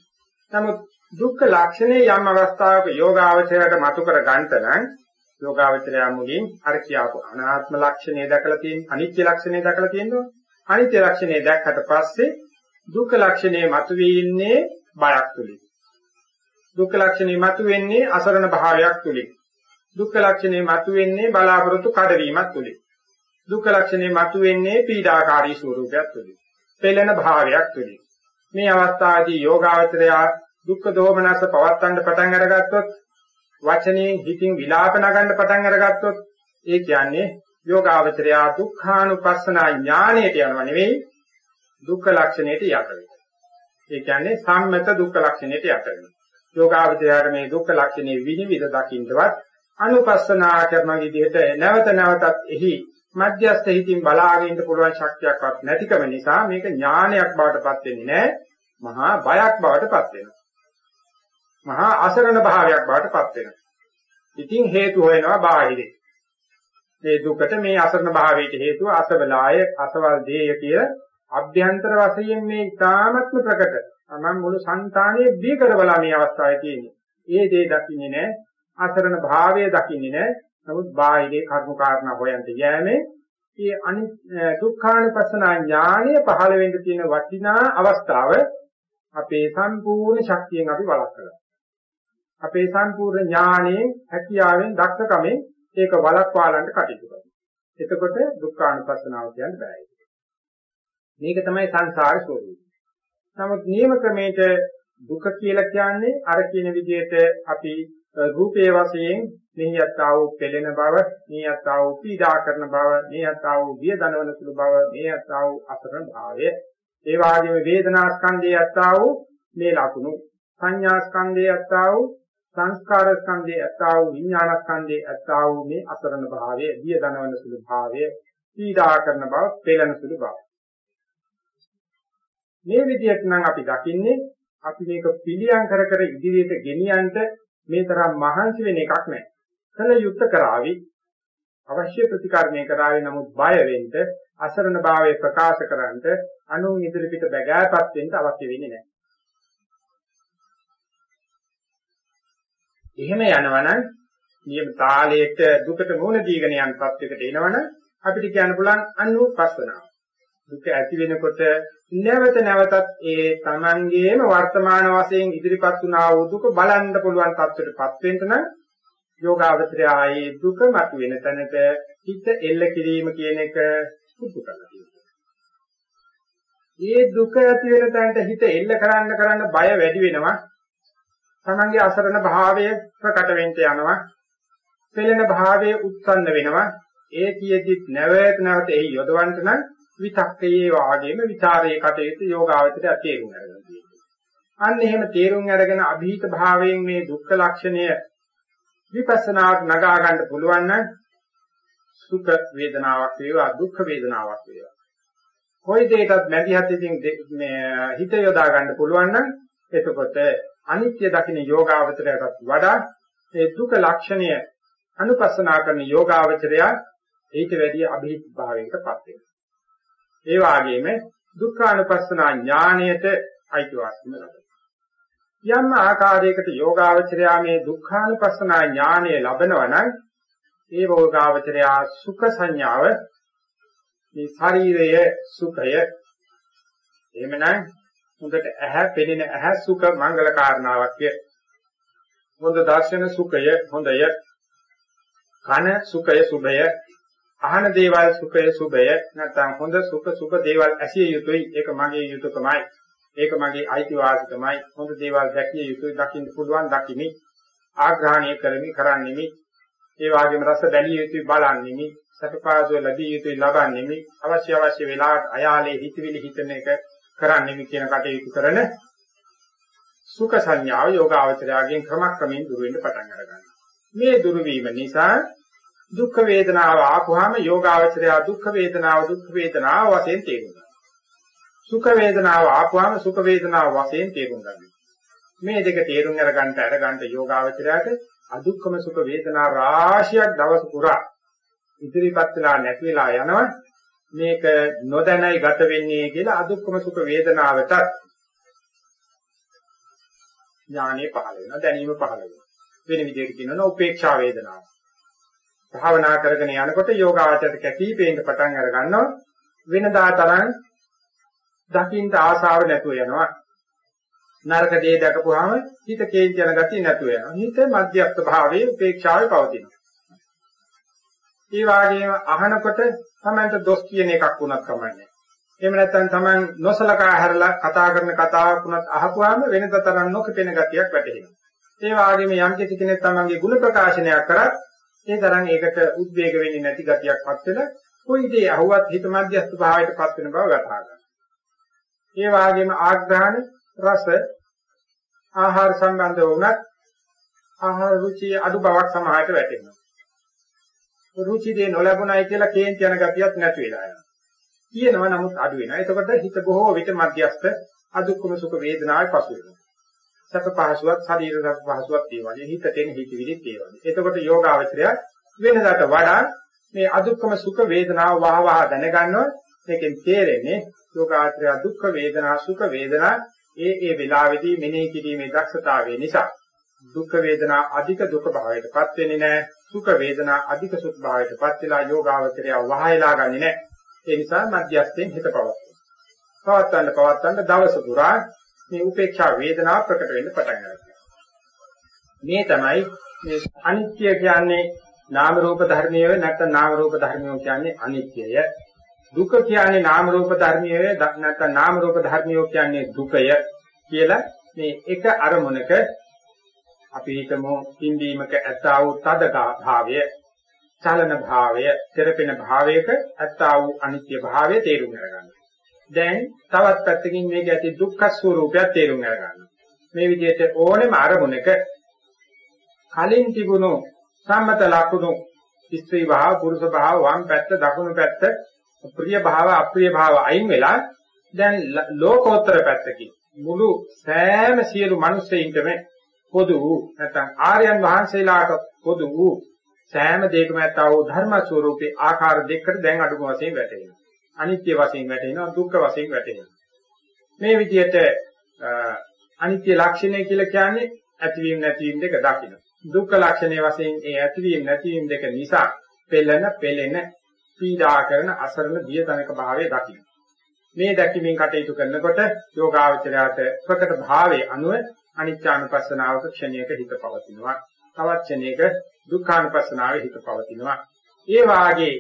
නමුත් දුක්ඛ ලක්ෂණේ යම් අවස්ථාවක යෝගාවචරයට මතු කර ගන්නට නම් යෝගාවචරය මුලින් අර කියාපු අනාත්ම ලක්ෂණය දැකලා තියෙන අනිත්‍ය ලක්ෂණය දැකලා තියෙනවා. අනිත්‍ය ලක්ෂණය දැක්කට පස්සේ දුක්ඛ ලක්ෂණය මතුවී ඉන්නේ බයක් තුලින්. දුක්ඛ ලක්ෂණය මතුවෙන්නේ අසරණ භාවයක් තුලින්. දුක්ඛ ලක්ෂණය මතුවෙන්නේ බලාපොරොත්තු කඩවීමක් තුලින්. දුක්ඛ ලක්ෂණය මතුවෙන්නේ පීඩාකාරී ස්වરૂපයක් තුලින්. පෙළෙන භාවයක් තුලින්. මේ අවස්ථාවේදී යෝගාවචරය දුක්ඛ දෝමනස පවත්තන්න පටන් අරගත්තොත් වචනේ හිතින් විලාප නගන්න පටන් අරගත්තොත් ඒ කියන්නේ යෝගාවචරය දුක්ඛානුපස්සනා ඥාණයට යනවා නෙවෙයි දුක්ඛ ලක්ෂණයට යට වෙනවා. ඒ කියන්නේ සම්මත දුක්ඛ ලක්ෂණයට යට වෙනවා. යෝගාවචරයට මේ දුක්ඛ ලක්ෂණේ විනිවිද දකින්නවත් අනුපස්සනා කරන විදිහට නැවත නැවතත් එහි මධ්‍යස්ථ හිතින් බලාගෙන ඉන්න පුළුවන් ශක්තියක්වත් නැතිකම නිසා මේක ඥානයක් බවට පත් වෙන්නේ නැහැ. මහා බයක් බවට පත් වෙනවා. මහා අසරණ භාවයක් බවට පත් වෙනවා. ඉතින් හේතු හොයනවා බාහිරේ. මේ දුකට මේ අසරණ භාවයට හේතුව අසවලාය අසවල් දේය කිය අභ්‍යන්තර වශයෙන් මේ ඉතාමත්ම ප්‍රකට මම මුළු సంతානයේ බිය කරවලා මේ අවස්ථාවේ තියෙන්නේ. ඒ දේ දකින්නේ නැහැ. අසරණ භාවය දකින්නේ නැහැ. නමුත් බාහිරේ කර්ම කාරණා හොයන්ට යෑමේ මේ අනි දුක්ඛානුපස්සනා ඥානය පහළ වෙන්න තියෙන වටිනා අවස්ථාව අපේ සම්පූර්ණ ශක්තියෙන් අපි වළක්වනවා. අපේ සම්පූර්ණ ඥානයේ හැකියාවෙන් දක්ෂකමෙන් ඒක වළක්වාලන්න කටයුතු කරනවා. එතකොට දුක්ඛානුපස්සනාව කියන්නේ බෑයි. මේක තමයි සංසාර ස්වરૂපය. නමුත් නියම ක්‍රමයට දුක කියලා කියන්නේ අර කියන විදිහට අපි රූපයේ වශයෙන් මෙහි යත්තා වූ පෙළෙන බව, මේ යත්තා වූ පීඩා කරන බව, මේ යත්තා වූ විය දනවන සුළු බව, මේ යත්තා වූ අසරණ භාවය, ඒ වගේම වේදනා ස්කන්ධයේ යත්තා වූ මේ ලකුණු, සංඥා ස්කන්ධයේ යත්තා වූ සංස්කාර ස්කන්ධයේ යත්තා වූ විඥාන ස්කන්ධයේ යත්තා වූ මේ අසරණ භාවය, විය දනවන සුළු භාවය, පීඩා කරන බව, පෙළෙන සුළු බව. මේ විදිහට නම් අපි දකින්නේ අපි මේක පිළියම් කර කර ඉදිරියට ගෙනියන්න මේ තරම් මහන්සි වෙන එකක් නැහැ. කල යුක්ත කරાવી අවශ්‍ය ප්‍රතිකර්මය කරાવી නමුත් බය වෙන්න අසරණ භාවය ප්‍රකාශ කරන්නට අනුන් ඉදිරි පිට බැගෑපත් වෙන්න අවශ්‍ය වෙන්නේ නැහැ. එහෙම යනවනම් නියම තාලයට දුකට මුහුණ දීගෙන යන තත්යකට එනවනම් අපිට කියන්න පුළුවන් අනුපස්සනාව. දුක ඇති වෙනකොට නැවත නැවතත් ඒ Tamangeema වර්තමාන වශයෙන් ඉදිරිපත් වුණා වූ දුක බලන්න පුළුවන් තත්ත්වයටපත් වෙන්න නම් යෝගාවචරය ආයේ දුක මත වෙන තැනක හිත එල්ල කිරීම කියන එක පුරුදු කරලා තියෙනවා. මේ දුක ඇති වෙන තැනට හිත එල්ල කරන්න කරන්න බය වැඩි වෙනවා. Tamange අසරණ භාවය ප්‍රකට වෙන්න යනවා. පෙළෙන භාවය උත්සන්න වෙනවා. ඒ කියෙදිත් නැවත නැවත එහි යොදවන්න නම් විතක්කයේ වාගේම විචාරයේ කටයුතු යෝගාවචරය තේරුම් ගන්න තියෙනවා. අන්න එහෙම තේරුම් අරගෙන અભීත භාවයෙන් මේ දුක්ඛ ලක්ෂණය විපස්සනාට නගා ගන්න පුළුවන් නම් සුඛ වේදනාවක් වේවා දුක්ඛ වේදනාවක් වේවා. කොයි දෙයකටත් මැදි හතින් මේ හිත යොදා ගන්න පුළුවන් නම් එතකොට අනිත්‍ය දකින්න යෝගාවචරයටත් වඩා මේ දුක ලක්ෂණය අනුපස්සනා කරන යෝගාවචරය ඊට වැඩිය અભීත භාවයකටපත් වෙනවා. ඒ වගේම දුක්ඛානුපස්සනා ඥාණයට අයිතිවාසිකම ලබනවා. යම් ආකාරයකට යෝගාවචරයා මේ දුක්ඛානුපස්සනා ඥාණය ලබනවා නම් ඒ යෝගාවචරයා සුඛ සංඥාව මේ ශරීරයේ සුඛය එහෙමනම් හොඳට ඇහැ පෙනෙන ඇහැ සුඛ මංගල කාරණාවක් හොඳ දර්ශන සුඛය හොඳය. කන සුඛය සුභය. අහන දේවල් සුඛය සුභය නැත්නම් හොඳ සුඛ සුභ දේවල් ඇසිය යුතුයි. ඒක මගේ යුතුයකමයි ඒක මගේ අයිතිවාසිකමයි. හොඳ දේවල් දැකිය යුතුයි. දකින්න පුළුවන් දකිමි. ආග්‍රහණය කරමි කරන්නෙමි. ඒ වගේම රස බැලිය යුතුයි බලන්නෙමි. සතුපාසය ලැබිය යුතුයි ලබන්නෙමි. අවශ්‍ය අවශ්‍ය වෙලාවට අයාලේ හිතවිලි හිතන එක කරන්නෙමි කියන කටයුතු කරන සුඛ සංඥාව යෝගාවචරයෙන් ක්‍රමක්‍රමයෙන් දුර වෙන්න පටන් ගන්නවා මේ දුරු වීම නිසා දුක් වේදනාව ආපුවාම යෝගාවචරය දුක් වේදනාව දුක් වේදනාව වශයෙන් තේරුණා. සුඛ වේදනාව ආපුවාම සුඛ වේදනාව වශයෙන් තේරුම් ගන්න. මේ දෙක තේරුම් අරගන්න අරගන්න යෝගාවචරයට අදුක්කම සුඛ වේදනා රාශියක් දවස පුරා ඉදිරිපත් වෙලා නැති වෙලා යනවා මේක නොදැනයි ගත වෙන්නේ කියලා අදුක්කම සුඛ වේදනාවට ඥානෙ පහළ වෙනවා දැනීම පහළ වෙනවා වෙන විදිහට කියනවා උපේක්ෂා වේදනාව භාවනා කරගෙන යනකොට යෝගාචරයට කැපී පේන්න පටන් අර ගන්නවා වෙනදා තරම් දකින්න ආසාව නැතුව යනවා නරක දේ දැකපුවාම හිත කේන්ති යන ගතිය නැතුව යනවා හිත මධ්‍යස්ථ භාවයේ උපේක්ෂාවේ පවතිනවා ඒ වගේම අහනකොට තමන්ට දොස් කියන එකක් වුණත් කමන්නේ. එහෙම නැත්නම් තමන් නොසලකා හැරලා කතා කරන කතාවක් වුණත් අහපුවාම වෙනද තරම් නොකපෙන ගතියක් වැටහෙනවා. ඒ වගේම යම් කිසි කෙනෙක් තමන්ගේ ಗುಣ ප්‍රකාශනයක් කරත් ඒ තරම් ඒකට උද්වේග වෙන්නේ නැති ගතියක්පත් වෙන කොයි දේ අහුවත් හිත මධ්‍යස්ථ භාවයටපත් වෙන බව වටහා ගන්න. ඒ වගේම ආග්‍රහණ රස ආහාර සම්බන්ධ වුණත් ආහාර රුචි අඩු බවක් සමහරට වැටෙනවා. රුචි දේ නොලැබුණයි කියලා කේන්ති යන ගතියක් නැති වෙලා යනවා. කියනවා නමුත් අඩු වෙනවා. එතකොට හිත බොහෝ විට මධ්‍යස්ත අදුක්කම සුඛ වේදනාවේ පසු වෙනවා. සැප පහසුවක් ශරීර රස පහසුවක් ඒ වගේ හිතට එන හිතවිලිත් ඒ වගේ. එතකොට යෝගාවචරය වෙනදාට වඩා මේ අදුක්කම සුඛ වේදනාව වහ වහ දැනගන්නවා. මේකෙන් තේරෙන්නේ යෝගාචරය දුක්ඛ වේදනා සුඛ වේදනා ඒ ඒ වෙලාවේදී මෙනෙහි කිරීමේ දක්ෂතාවය නිසා දුක් වේදනා අධික දුක භාවයටපත් වෙන්නේ නැහැ. සුඛ වේදනා අධික සුඛ භාවයටපත් වෙලා යෝගාවචරය වහයලා ගන්නේ නැහැ. ඒ නිසා මධ්‍යස්ථයෙන් හිත පවත්වනවා. පවත්වන්න පවත්වන්න දවස පුරා මේ උපේක්ෂා වේදනාව ප්‍රකට වෙන්න පටන් ගන්නවා. මේ තමයි මේ අනිත්‍ය කියන්නේ නාම රූප ධර්මයේ නැත්නම් නාම රූප ධර්මය කියන්නේ අනිත්‍යය. දුක කියන්නේ නාම රූප ධර්මයේ නැත්නම් නාම රූප ධර්මය කියන්නේ දුකය කියලා මේ එක අරමුණක අපි හිතමු පින්දීමක ඇත්තා වූ තද භාවය, චලන භාවය, තෙරපෙන භාවයක ඇත්තා වූ අනිත්‍ය භාවය තේරුම් ගන්න. දැන් තවත් පැත්තකින් මේක ඇති දුක්ඛ ස්වરૂපයක් තේරුම් ගන්න. මේ විදිහට ඕනෙම අරමුණක කලින් තිබුණු සම්මත ලක්ෂණ ස්ත්‍රී භාව, පුරුෂ භාව, වම් පැත්ත, දකුණු පැත්ත, ප්‍රිය භාව, අප්‍රිය භාව අයින් වෙලා දැන් ලෝකෝත්තර පැත්තකින් මුළු සෑම සියලු මිනිස්සෙයින්ටම පොදු වූ නැත්නම් ආර්යයන් වහන්සේලාට පොදු වූ සෑම දෙයකම ඇත්තා වූ ධර්ම ස්වરૂපේ ආකාර දෙකකට දැන් අඩුම වශයෙන් වැටෙනවා. අනිත්‍ය වශයෙන් වැටෙනවා, දුක්ඛ වශයෙන් වැටෙනවා. මේ විදිහට අනිත්‍ය ලක්ෂණය කියලා කියන්නේ ඇතිවීම නැතිවීම දෙක දකින්න. දුක්ඛ ලක්ෂණය වශයෙන් ඒ ඇතිවීම නැතිවීම දෙක නිසා පෙළෙන, පෙළෙන, පීඩා කරන අසරණ දිය තනක භාවය දකින්න. මේ දැකීමෙන් කටයුතු කරනකොට යෝගාවචරයට ප්‍රකට භාවයේ අනුව අනිත්‍යානුපස්සනාවක ක්ෂණයක හිත පවතිනවා. තවත් ක්ෂණයක දුක්ඛානුපස්සනාවේ හිත පවතිනවා. ඒ වාගේ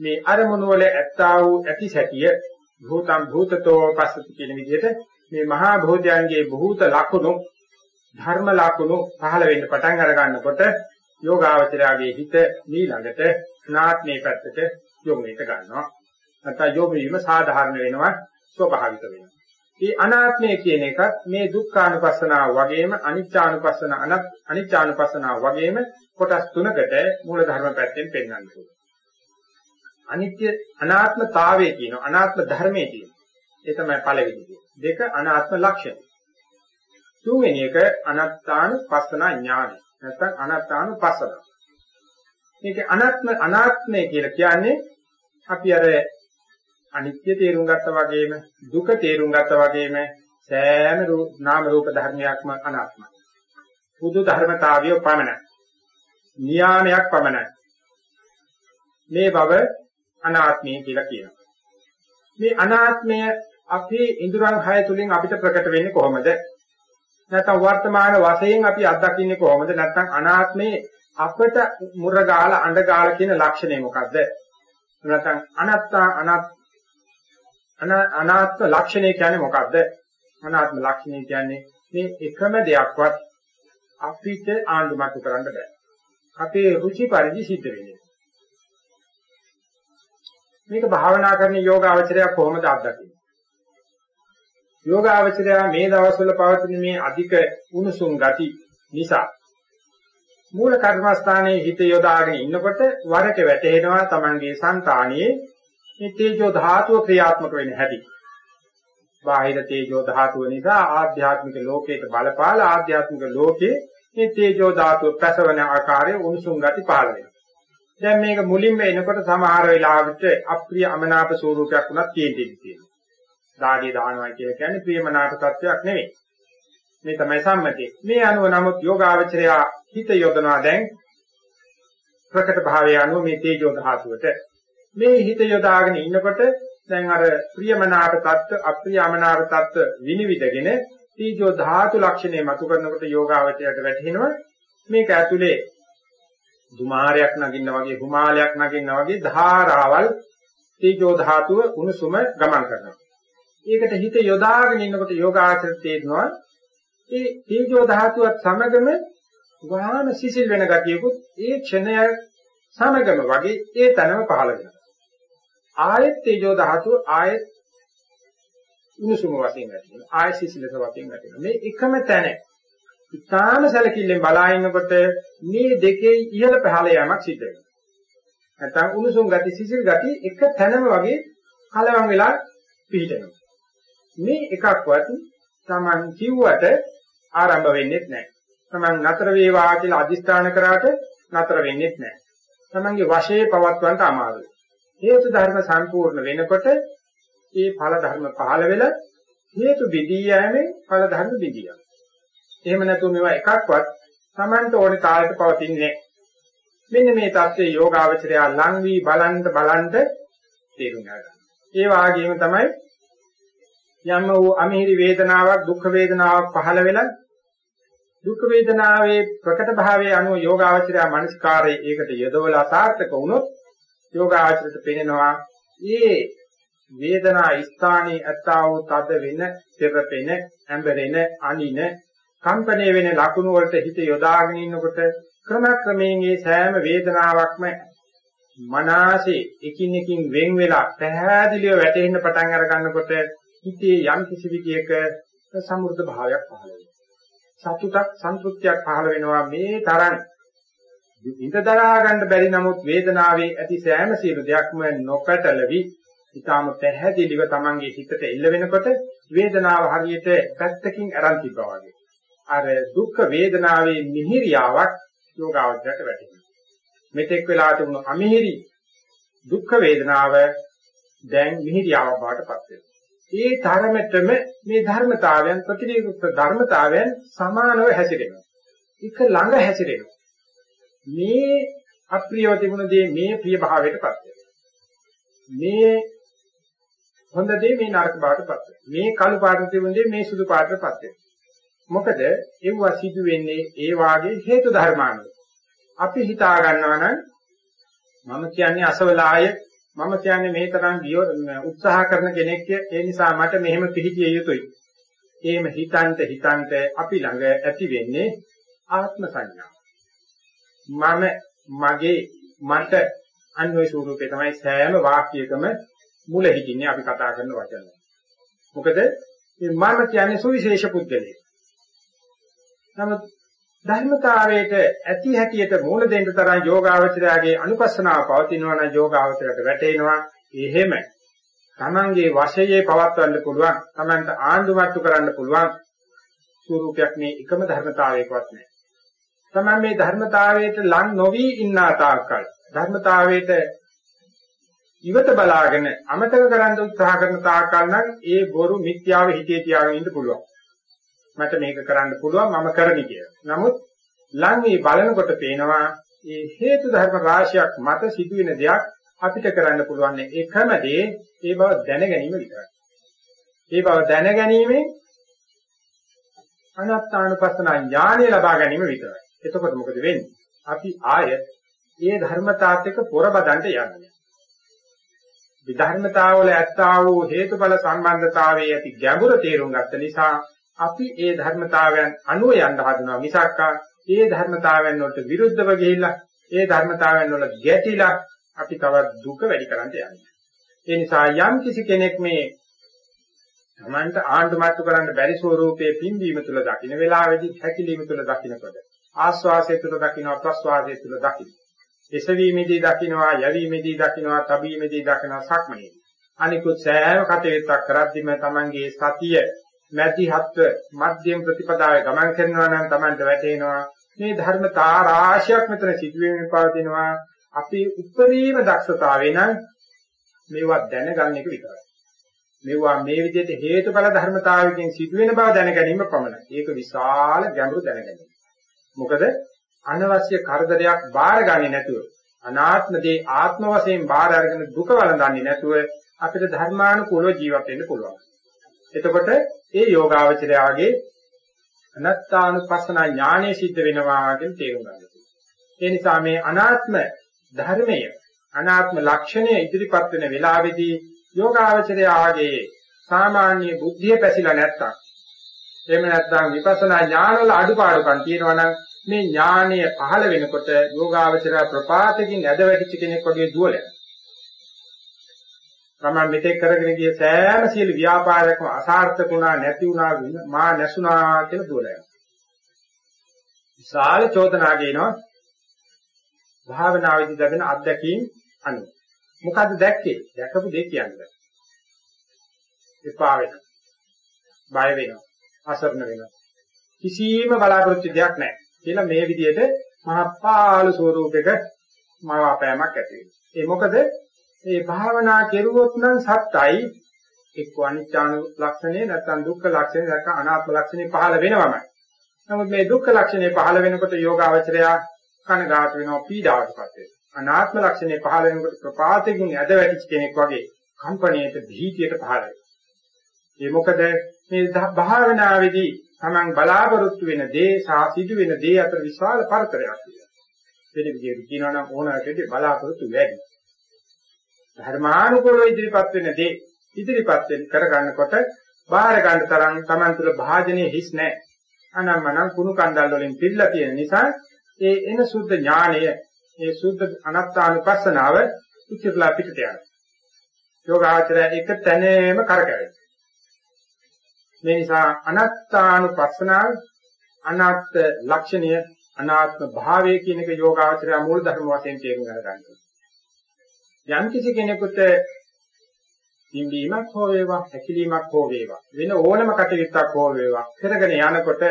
මේ අරමුණු වල ඇත්තා වූ ඇති සැටිය භූතම් භූතතෝ පස්සති කියන විදිහට මේ මහා භූතයන්ගේ භූත ලක්ෂණු ධර්ම ලක්ෂණු පහළ වෙන්න පටන් අර ගන්නකොට යෝගාවචරයාගේ හිත ඊළඟට නාත්මේ පැත්තට යොමු වෙට ගන්නවා. නැත්නම් යොමු වීම සාධාරණ වෙනවා ස්වභාවික වෙනවා. මේ අනාත්මය කියන එකත් මේ දුක්ඛානුපස්සනාව වගේම අනිච්චානුපස්සන අනිච්චානුපස්සනාව වගේම කොටස් තුනකට මූල ධර්ම පැත්තෙන් පෙන්වන්න ඕනේ. අනිත්‍ය අනාත්මතාවයේ කියන අනාත්ම ධර්මයේ කියන. ඒ තමයි පළවෙනි එක. දෙක අනාත්ම ලක්ෂණ. තුන්වෙනි එක අනත්තානුපස්සන ඥානයි. නැත්නම් අනත්තානුපස්සන. මේක අනාත්ම අනාත්මය කියලා කියන්නේ අපි අර අනිත්‍ය තේරුම් ගත්තා වගේම දුක තේරුම් ගත්තා වගේම සෑම නාම රූප ධර්මයක්ම අනාත්මයි. බුදු ධර්මතාවය පමණයි. නියාමයක් පමණයි. මේ බව අනාත්මය කියලා කියනවා. මේ අනාත්මය අපේ ඉන්ද්‍රයන් හය තුලින් අපිට ප්‍රකට වෙන්නේ කොහොමද? නැත්නම් වර්තමාන වශයෙන් අපි අත්දකින්නේ කොහොමද? නැත්නම් අනාත්මේ අපට මුරගාල අඬගාල කියන ලක්ෂණය මොකද්ද? නැත්නම් අනත්තා අනත් අනාත්ම ලක්ෂණය කියන්නේ මොකද්ද? අනාත්ම ලක්ෂණය කියන්නේ මේ එකම දෙයක්වත් අපිට ආඳුම්කම් කරන්න බෑ. අපේ රුචි පරිදි සිද්ධ වෙන්නේ. මේක භාවනා කරන යෝගාවචරය කොහොමද අත්දකින්නේ? යෝගාවචරය මේ දවස්වල පවතින මේ අධික උණුසුම් ගති නිසා මූල කර්මස්ථානයේ හිත යොදාගෙන ඉන්නකොට වරක වැටෙනවා Tamange సంతානියේ මේ තේජෝ ධාතුව ක්‍රියාත්මක වෙන හැටි. බාහිර තේජෝ ධාතුව නිසා ආධ්‍යාත්මික ලෝකයට බලපාලා ආධ්‍යාත්මික ලෝකේ මේ තේජෝ ධාතුව පැසවන ආකාරයේ උණුසුම් ගති පහළ වෙනවා. දැන් මේක මුලින්ම එනකොට සමහර වෙලාවට අප්‍රිය අමනාප ස්වරූපයක් උනත් තියෙන්නේ. දාඩිය දානවා කියලා කියන්නේ ප්‍රියමනාප තත්වයක් නෙවෙයි. මේ තමයි සම්මතය. මේ අනුව නමුත් යෝගාවචරය හිත යොදනවා දැන් ප්‍රකට භාවය අනුව මේ තේජෝ ධාතුවට මේ හිත යොදාගෙන ඉන්නකොට දැන් අර ප්‍රියමනාප தත්ත්ව අප්‍රියමනාප தත්ත්ව විනිවිදගෙන තීජෝ ධාතු ලක්ෂණය මතු කරනකොට යෝගාවචරයට වැටහෙනවා මේක ඇතුලේ දුමාරයක් නගින්න වගේ හිමාලයක් නගින්න වගේ ධාරාවල් තීජෝ ධාතුව උණුසුම ගමන් කරනවා. ඒකට හිත යොදාගෙන ඉන්නකොට යෝගාචර තේරෙනවා ඒ තීජෝ ධාතුවත් සමගම වහාම සිසිල් වෙන ගතියකුත් ඒ ක්ෂණය සමගම වගේ ඒ තනම පහළ වෙනවා. ආයෙත් තේජෝ ධාතුව ආයෙත් උණුසුම වශයෙන් වැටෙනවා. ආයෙ සිසිලස වශයෙන් වැටෙනවා. මේ එකම තැන ඉතාම සැලකිල්ලෙන් බලා ඉන්නකොට මේ දෙකේ ඉහළ පහළ යamak සිද්ධ වෙනවා. නැත්නම් උණුසුම් ගති සිසිල් ගති එක තැනම වගේ කලවම් වෙලා පිහිටනවා. මේ එකක්වත් Taman කිව්වට ආරම්භ වෙන්නේ නැහැ. Taman නතර වේවා කියලා අදිස්ථාන කරාට නතර වෙන්නේ නැහැ. Tamanගේ වශයේ පවත්වන්නට අමාරුයි. හේතු ධර්ම සම්පූර්ණ වෙනකොට ඒ ඵල ධර්ම පහළ වෙලා හේතු බිදී යෑමෙන් ඵල ධර්ම බිදී යනවා. එහෙම නැතුව මේවා එකක්වත් Tamanට ඕනේ කාලයට පවතින්නේ මෙන්න මේ தත්ත්වයේ යෝගාවචරය ලං වී බලන්ට බලන්ට තේරුම් ගන්නවා. ඒ වාගේම තමයි යම් වූ අමිහිරි වේදනාවක් දුක් වේදනාවක් පහළ වෙලා දුක් වේදනාවේ ප්‍රකට භාවයේ අනුව යෝගාවචරය මනස්කාරයේ ඒකට යොදවලා සාර්ථක වුණොත් යෝගාචරයට පෙනෙනවා මේ වේදනා ස්ථානයේ ඇත්තා වූ තද වෙන, තෙරපෙන, ඇඹරෙන, අනින, කම්පණය වෙන ලකුණු වලට හිත යොදාගෙන ඉන්නකොට ක්‍රමක්‍රමයෙන් මේ සෑම වේදනාවක්ම මනසේ එකින් එකින් වෙන් වෙලා පැහැදිලිව වැටෙන්න පටන් අර ගන්නකොට හිතේ යම් කිසි විදියක සමෘද්ධ භාවයක් පහළ වෙනවා. සතුටක් සන්තුෂ්තියක් පහළ වෙනවා මේ තරම් හිත දරා ගන්න බැරි නමුත් වේදනාවේ ඇති සෑම සියලු දෙයක්ම නොකටලවි ඊටාම පැහැදිලිව Tamange හිතට එල්ල වෙනකොට වේදනාව හරියට පැත්තකින් අරන් තිබ්බා වගේ. අර දුක් වේදනාවේ මිහිරියාවක් යෝගාවචරයට වැටෙනවා. මෙතෙක් වෙලා තිබුණු අමිහිරි දුක් වේදනාව දැන් මිහිරියාවක් බවට පත් වෙනවා. ඒ තරමටම මේ ධර්මතාවයන් ප්‍රතිවිරුද්ධ ධර්මතාවයන් සමානව හැසිරෙනවා. එක ළඟ හැසිරෙනවා. මේ අප්‍රියව තිබුණ දේ මේ ප්‍රිය භාවයටපත් වෙනවා. මේ හොඳ දේ මේ නරක භාවයටපත් වෙනවා. මේ කළු පාට තිබුණ දේ මේ සුදු පාටටපත් වෙනවා. මොකද ඒව සිදු වෙන්නේ ඒ වාගේ හේතු ධර්මානුව. අපි හිතා ගන්නවා නම් මම කියන්නේ අසවලාය මම කියන්නේ මේ තරම් උත්සාහ කරන කෙනෙක් ඒ නිසා මට මෙහෙම පිළිහිය යුතුයි. එහෙම හිතන්ට හිතන්ට අපි ළඟ ඇති වෙන්නේ ආත්ම සංඥාව. මම මගේ මට අන්වේ ස්වරූපේ තමයි සෑම වාක්‍යයකම මුල හිටින්නේ අපි කතා කරන වචන. මොකද මේ මම කියන්නේ සුවිශේෂ පුද්ගලයෙක්. නමුත් ධර්මතාවයට ඇති හැටියට මූල දෙන්න තරම් යෝගාවචරයාගේ අනුපස්සනාව පවතිනවා නම් යෝගාවචරයට වැටෙනවා එහෙම තමන්ගේ වශයේ පවත්වන්න පුළුවන් තමන්ට ආඳුම්ට්ටු කරන්න පුළුවන් ස්වරූපයක් මේ එකම ධර්මතාවයකවත් නැහැ. තමයි මේ ධර්මතාවයට ලං නොවි ඉන්නා තාක්කල් ධර්මතාවයට ඉවත බලාගෙන අමතක කරන්න උත්සාහ කරන තාක්කල් නම් ඒ බොරු මිත්‍යාව හිතේ තියාගෙන ඉන්න පුළුවන්. මට මේක කරන්න පුළුවන් මම කරමි කියලා. නමුත් ලං මේ බලනකොට පේනවා මේ හේතු ධර්ම රාශියක් මත සිදුවෙන දෙයක් අපිට කරන්න පුළුවන් එකම දේ ඒ බව දැන ගැනීම විතරයි. ඒ බව දැන ගැනීමෙන් අනත්තානුපස්සන ඥානය ලබා ගැනීම විතරයි. එතකොට මොකද වෙන්නේ? අපි ආය ඒ ධර්මතාවත් එක්ක පොරබදන්ට යන්නේ. විධර්මතාවල ඇත්තා වූ හේතුඵල සම්බන්ධතාවයේ ඇති ගැඹුර තේරුම් ගත්ත නිසා අපි ඒ ධර්මතාවයන් අනුව යන්න හදනවා මිසක් ඒ ධර්මතාවයන් වලට විරුද්ධව ගිහිල්ලා ඒ ධර්මතාවයන් වල ගැටිලා අපි තවත් දුක වැඩි කරන්න යන්නේ. ඒ නිසා යම් කිසි කෙනෙක් මේ තමන්ට ආණ්ඩුමත්තු කරන්න බැරි ස්වරූපයේ පින්වීම තුල දකින්න වෙලාවෙදි හැකිලිම තුල දකින්නකොට ආස්වාසය තුල දකින්නවා ප්‍රස්වාසය තුල දකින්න. එසවීමේදී දකින්නවා යැවීමේදී දකින්නවා තබීමේදී දකින්නවා සක්මනේදී. අනිකුත් සෑම කටයුත්තක් කරද්දිම තමන්ගේ සතිය මැදිහත්ව මධ්‍යම ප්‍රතිපදාවේ ගමන් කරනවා නම් තමන්ට වැටෙනවා මේ ධර්මතා රාශියක් මෙතන සිදුවෙමින් පවතිනවා අපි උපරිම දක්ෂතාවය නම් මේවා දැනගන්න එක විතරයි. මේවා මේ විදිහට හේතුඵල ධර්මතාවයකින් සිදුවෙන බව දැන ගැනීම පමණයි. ඒක විශාල ගැඹුරු දැනගැනීම. මොකද අනවශ්‍ය කරදරයක් බාරගන්නේ නැතුව අනාත්ම දේ ආත්ම වශයෙන් බාර අරගෙන දුක වළඳන්නේ නැතුව අපිට ධර්මානුකූලව ජීවත් වෙන්න පුළුවන්. එතකොට ඒ යෝගාවචරයාගේ අනත්තානුපස්සන ඥානය සිද්ධ වෙනවා කියන තේරුම් ගන්න. ඒ නිසා මේ අනාත්ම ධර්මය අනාත්ම ලක්ෂණය ඉදිරිපත් වෙන වෙලාවේදී යෝගාවචරයාගේ සාමාන්‍ය බුද්ධිය පැසිලා නැත්තම් එහෙම නැත්නම් විපස්සනා ඥානවල අඩුපාඩුකම් තියෙනවා නම් මේ ඥානය පහළ වෙනකොට යෝගාවචරය ප්‍රපාතකින් ඇද වැටිච්ච කෙනෙක් වගේ දුවලනවා. තමන් මෙතෙක් කරගෙන ගිය සෑම සියලු ව්‍යාපාරයක්ම අසාර්ථක වුණා නැති වුණා මා නැසුණා කියලා දුවලා යනවා. විශාල චෝදනා ගේනවා භාවනාවේදී ලැබෙන අත්දැකීම් අනුව. මොකද්ද දැක්කේ? දැකපු දේ කියන්නේ. එපා වෙනවා. බය වෙනවා. අසරණ වෙනවා. කිසිම බලාපොරොත්තු දෙයක් නැහැ. කියලා මේ විදිහට මහා පාළු ස්වරූපයක මාවාපෑමක් ඇති වෙනවා. ඒ මොකද මේ භාවනා කෙරුවොත් නම් සත්‍යයි එක්ක අනිත්‍යානු ලක්ෂණය නැත්නම් දුක්ඛ ලක්ෂණය නැත්නම් අනාත්ම ලක්ෂණය පහළ වෙනවමයි. නමුත් මේ දුක්ඛ ලක්ෂණය පහළ වෙනකොට යෝගාවචරය කනගාට වෙනවා පීඩාවටපත් වෙනවා. අනාත්ම ලක්ෂණය පහළ වෙනකොට ප්‍රපාතකින් ඇද වැටිච්ච කෙනෙක් වගේ කම්පණයට භීතියට පහළ වෙනවා. ඒ මොකද මේ භාවනාවේදී Taman බලාපොරොත්තු වෙන දේ සහ සිදු වෙන දේ අතර විශාල පරතරයක් තියෙනවා. වෙන විදිහට කියනවා නම් ඕනෑමට බලාපොරොත්තු වැඩි. ධර්මානුකූලව ඉදිරිපත් වෙන දේ ඉදිරිපත් වෙන කරගන්නකොට බාහිර ගන්න තරම් Taman තුල භාජනයේ හිස් නැහැ. අනම්මනම් කුණු කන්දල් වලින් පිළිලා තියෙන නිසා ඒ එන සුද්ධ ඥානය, ඒ සුද්ධ අනත්තානුපස්සනාව ඉතිරලා පිටට යනවා. යෝගාචරය එක තැනේම කරකැවෙනවා. මේ නිසා අනත්තානුපස්සනාව අනාත්ම ලක්ෂණය අනාත්ම භාවය කියන එක යෝගාචරය මූල ධර්ම වශයෙන් තේරුම් ගන්න. යම් කිසි කෙනෙකුට නිම්බීමක් හෝ වේවා, හැකිලීමක් හෝ වේවා, වෙන ඕනම කටයුත්තක් හෝ වේවා කරගෙන යනකොට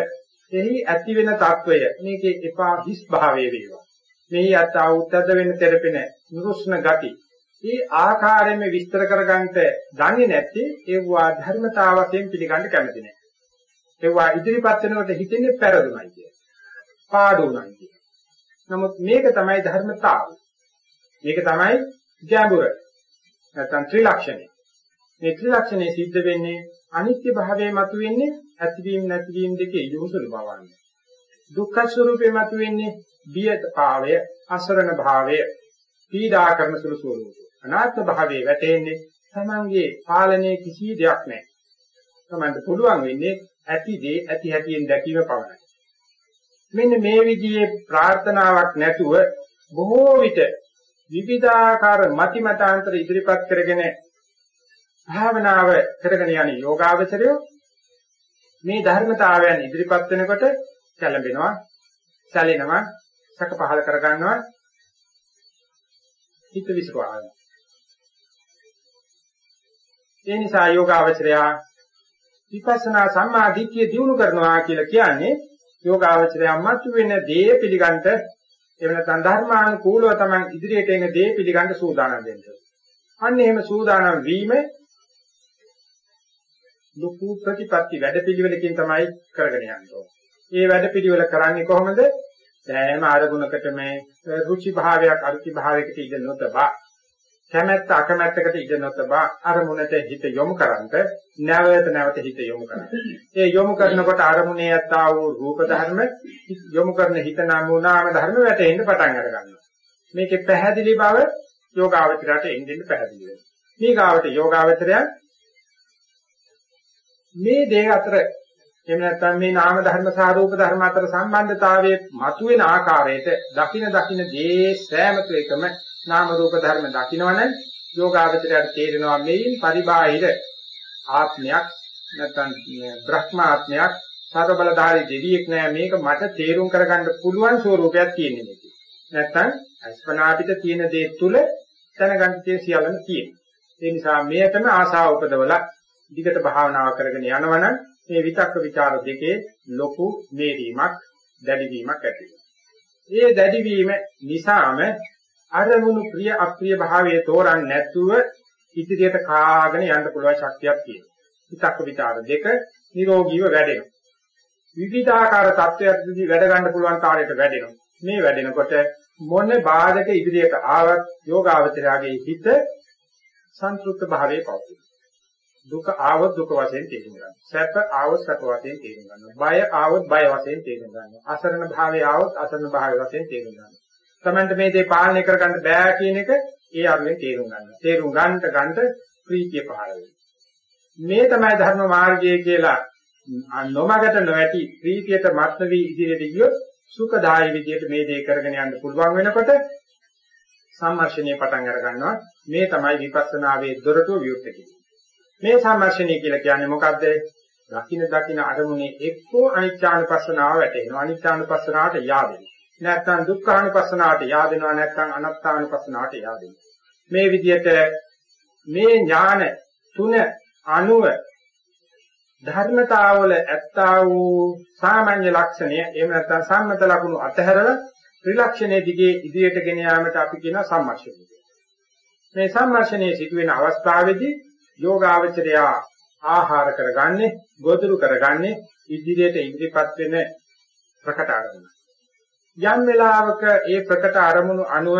එහි ඇති වෙන తত্ত্বය මේකේ එපා හිස් භාවය වේවා. මෙහි අතා උත්තද වෙන තෙරපෙන නුරුස්න ගති. මේ ආකාරයෙන්ම විස්තර කරගන්නට දන්නේ නැත්නම් ඒවා ධර්මතාවයෙන් පිළිගන්න කැමති නැහැ. ඒවා ඉදිරිපත් වෙනකොට හිතෙන්නේ පෙරදුමයි කිය. පාඩුණයි කිය. නමුත් මේක තමයි ධර්මතාවය. මේක තමයි ගැඹුර. නැත්නම් ත්‍රිලක්ෂණය. මේ ත්‍රිලක්ෂණය සිද්ධ වෙන්නේ අනිත්‍ය භාවයේ මතුවෙන්නේ ඇතිවීම නැතිවීම දෙකේ යොමුසුළු බවන්නේ. දුක්ඛ ස්වરૂපේ මතුවෙන්නේ බිය භාවය, අසරණ භාවය, පීඩා කරන සුළු ස්වરૂපය. අනාත්ම භාවයේ වැටෙන්නේ තමන්ගේ පාලනයේ කිසි දෙයක් නැහැ. තමන්ට පුළුවන් වෙන්නේ ඇති දේ ඇති හැටියෙන් දැකීම පමණයි. මෙන්න මේ විදිහේ ප්‍රාර්ථනාවක් නැතුව බොහෝ විට විවිධාකාර මති මතාන්තර ඉදිරිපත් කරගෙන භාවනාව කරගෙන යන යෝගාවචරය මේ ධර්මතාවයන් ඉදිරිපත් වෙනකොට සැලඹෙනවා සැලෙනවා සක පහල කර ගන්නවා හිත විශ්වාසය ඒ නිසා යෝගාවචරය විපස්සනා සම්මා දිට්ඨිය දිනු කරනවා කියලා කියන්නේ යෝගාවචරය මතු වෙන දේ පිළිගන්නට එහෙම නැත්නම් ධර්මානුකූලව තමයි ඉදිරියට එන දේ පිළිගන්න සූදානම් වෙන්නේ. අන්න එහෙම සූදානම් වීම ලොකු ප්‍රතිපත්ති වැඩපිළිවෙලකින් තමයි කරගෙන යන්නේ. ඒ වැඩපිළිවෙල කරන්නේ කොහොමද? සෑම ආරගුණකටම රුචි භාවයක් අරුචි භාවයකට ඉඳ නොතබා කැමැත්ත අකමැත්තකට ඉඩ නොතබා අරමුණට හිත යොමු කරන්ට නැවත නැවත හිත යොමු කරන්න. ඒ යොමු කරනකොට අරමුණේ යත්තා වූ රූප ධර්ම යොමු කරන හිත නම් වූ නාම ධර්ම වැටෙන්න පටන් අර ගන්නවා. මේකේ පැහැදිලි බව යෝගාවචරයට එන්නේ පැහැදිලි වෙනවා. මේ ගාවට යෝගාවචරය මේ දේ අතර එහෙම නැත්නම් මේ නාම ධර්ම සහ රූප ධර්ම අතර සම්බන්ධතාවයේ මතුවෙන ආකාරයට දකින දකින දේ සෑමතු එකම නාම රූප ධර්ම දකින්නවනේ යෝගාවචරයට තේරෙනවා මේන් පරිබාහිර ආත්මයක් නැත්නම් බ්‍රහ්ම ආත්මයක් සර්වබලධාරී දෙවියෙක් නෑ මේක මට තේරුම් කරගන්න පුළුවන් ස්වરૂපයක් තියෙන්නේ මේක. නැත්නම් අස්පනා පිට තියෙන දේ තුල දැනගන්න තියෙන සියල්ලම තියෙනවා. ඒ නිසා මේකම ආශාව උපදවලා විකට භාවනාව කරගෙන යනවනම් මේ විතක්ක ਵਿਚාර දෙකේ ලොකු මේරීමක් දැඩිවීමක් ඇති වෙනවා. ඒ දැඩිවීම නිසාම අරමුණු ප්‍රිය අප්‍රිය භාවයේ තෝරන්නේ නැතුව ඉදිරියට කාගෙන යන්න පුළුවන් ශක්තියක් තියෙනවා. විතක්ක ਵਿਚාර දෙක නිරෝගීව වැඩෙනවා. විවිධාකාර තත්ත්වයකදී වැඩ ගන්න පුළුවන් කාර්යයට වැඩෙනවා. මේ වැඩෙනකොට මොන බාධක ඉදිරියට ආවත් යෝගාවචරයාගේ හිත සංතෘප්ත භාවයේ පවතින. දුක ආවොත් දුක වශයෙන් තේරුම් ගන්නවා. සැප ආවොත් සැප වශයෙන් තේරුම් ගන්නවා. බය ආවොත් බය වශයෙන් තේරුම් ගන්නවා. අසරණ භාවය ආවොත් අසරණ භාවය වශයෙන් තේරුම් ගන්නවා. තමන්ට මේ දේ පාලනය කරගන්න බෑ කියන එක ඒ අරුමෙන් තේරුම් ගන්නවා. තේරුම් ගන්නට ගන්නට ප්‍රීතිය පහළ වෙනවා. මේ තමයි ධර්ම මාර්ගය කියලා නොමගට නොඇති ප්‍රීතියට මත්න වී ඉදිරියට ගියොත් සුඛදායි විදියට මේ දේ කරගෙන යන්න පුළුවන් වෙනකොට සම්මර්ෂණය පටන් අර ගන්නවා මේ තමයි විපස්සනාවේ දොරටුව විවෘත මේ සම්මර්ෂණය කියලා කියන්නේ මොකද්ද? දකින්න දකින්න අරමුණේ එක්කෝ අනිච්චානුපස්සනාව වැටෙනවා අනිච්චානුපස්සනාවට yaadෙනවා. නැත්නම් දුක්ඛානුපස්සනාවට yaadෙනවා නැත්නම් අනාත්මානුපස්සනාවට yaadෙනවා. මේ විදියට මේ ඥාන තුන අනුව ධර්මතාවල ඇත්තා වූ සාමාන්‍ය ලක්ෂණය එහෙම නැත්නම් සම්මත ලක්ෂණ අතහැරලා ත්‍රිලක්ෂණයේ දිගේ ඉදිරියට ගෙන යාමට අපි කියන සම්මර්ෂණය. මේ සම්මර්ෂණයේ සිදුවෙන අවස්ථාවේදී යෝගාවචරය ආහාර කරගන්නේ, ගොදුරු කරගන්නේ ඉදිරියට ඉදිරිපත් වෙන ප්‍රකට අරමුණ. යම් වෙලාවක ඒ ප්‍රකට අරමුණු අනුව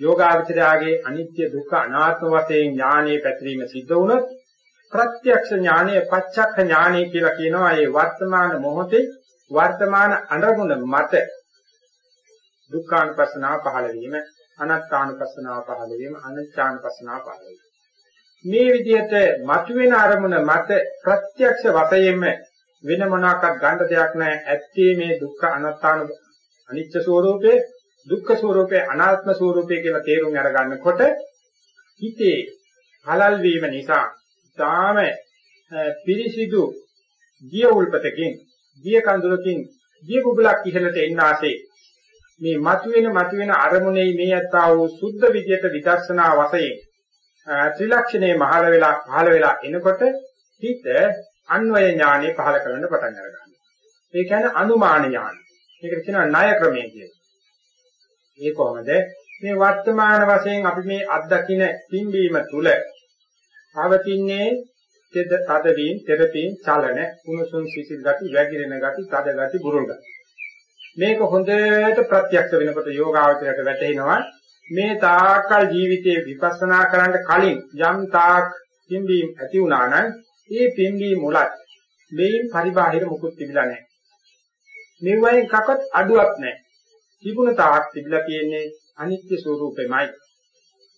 යෝගාවචරයාගේ අනිත්‍ය දුක්ඛ අනාත්ම වශයෙන් ඥානයේ පැතිරීම සිද්ධ වුණොත් ප්‍රත්‍යක්ෂ ඥානය පච්චක්ඛ ඥානය කියලා කියනවා ඒ වර්තමාන මොහොතේ වර්තමාන අනුගුණ මත. දුක්ඛානුපස්සනාව පහළ වීම අනාත්මානුපස්සනාව පහළ වීම අනිච්චානුපස්සනාව පහළ වීම. මේ විදිහට මතුවෙන අරමුණ මත ප්‍රත්‍යක්ෂ වශයෙන්ම වෙන මොනවාක්වත් ගන්න දෙයක් නැහැ. ඇත්තේ මේ දුක්ඛ අනාත්ම අනිච්ච ස්වરૂපේ දුක්ඛ ස්වરૂපේ අනාත්ම ස්වરૂපේ කියලා තේරුම් අරගන්නකොට හිතේ හලල් වීම නිසා තාම පිරිසිදු ගිය උල්පතකින් ගිය කඳුලකින් ගිය බුබලක් ඉහළට එන්න ආසේ මේ මතුවෙන මතුවෙන අරමුණේ මේ ඇත්තා වූ සුද්ධ විදියට විදර්ශනා වශයෙන් ත්‍රිලක්ෂණේ මහල වෙලා පහල වෙලා එනකොට හිත අන්වය ඥානෙ පහළ කරන්න පටන් ගන්නවා. ඒ කියන්නේ අනුමාන ඥාන. මේකට කියනවා ණය ක්‍රමය කියලා. ඒ කොහොමද? මේ වර්තමාන වශයෙන් අපි මේ අත්දකින පින්බීම තුල පවතින්නේ තෙද තදවීම, තෙරපීම්, චලන, කුණුසුම් සිසිල් ගති, වැగిරෙන ගති, තද ගති, බුරුල් ගති. මේක හොඳට ප්‍රත්‍යක්ෂ වෙනකොට යෝගාවචරයට වැටහෙනවා මේ තාක්කල් ජීවිතයේ විපස්සනා කරන්න කලින් යම් තාක් පින්බීම් ඇති වුණා නම් මේ පෙන්වීම මොලත් මේන් පරිබාහිර මොකුත් තිබිලා නැහැ. මේ වයින් කකත් අඩුවක් නැහැ. තිබුණ තාක් තිබිලා තියෙන්නේ අනිත්‍ය ස්වરૂපෙමයි.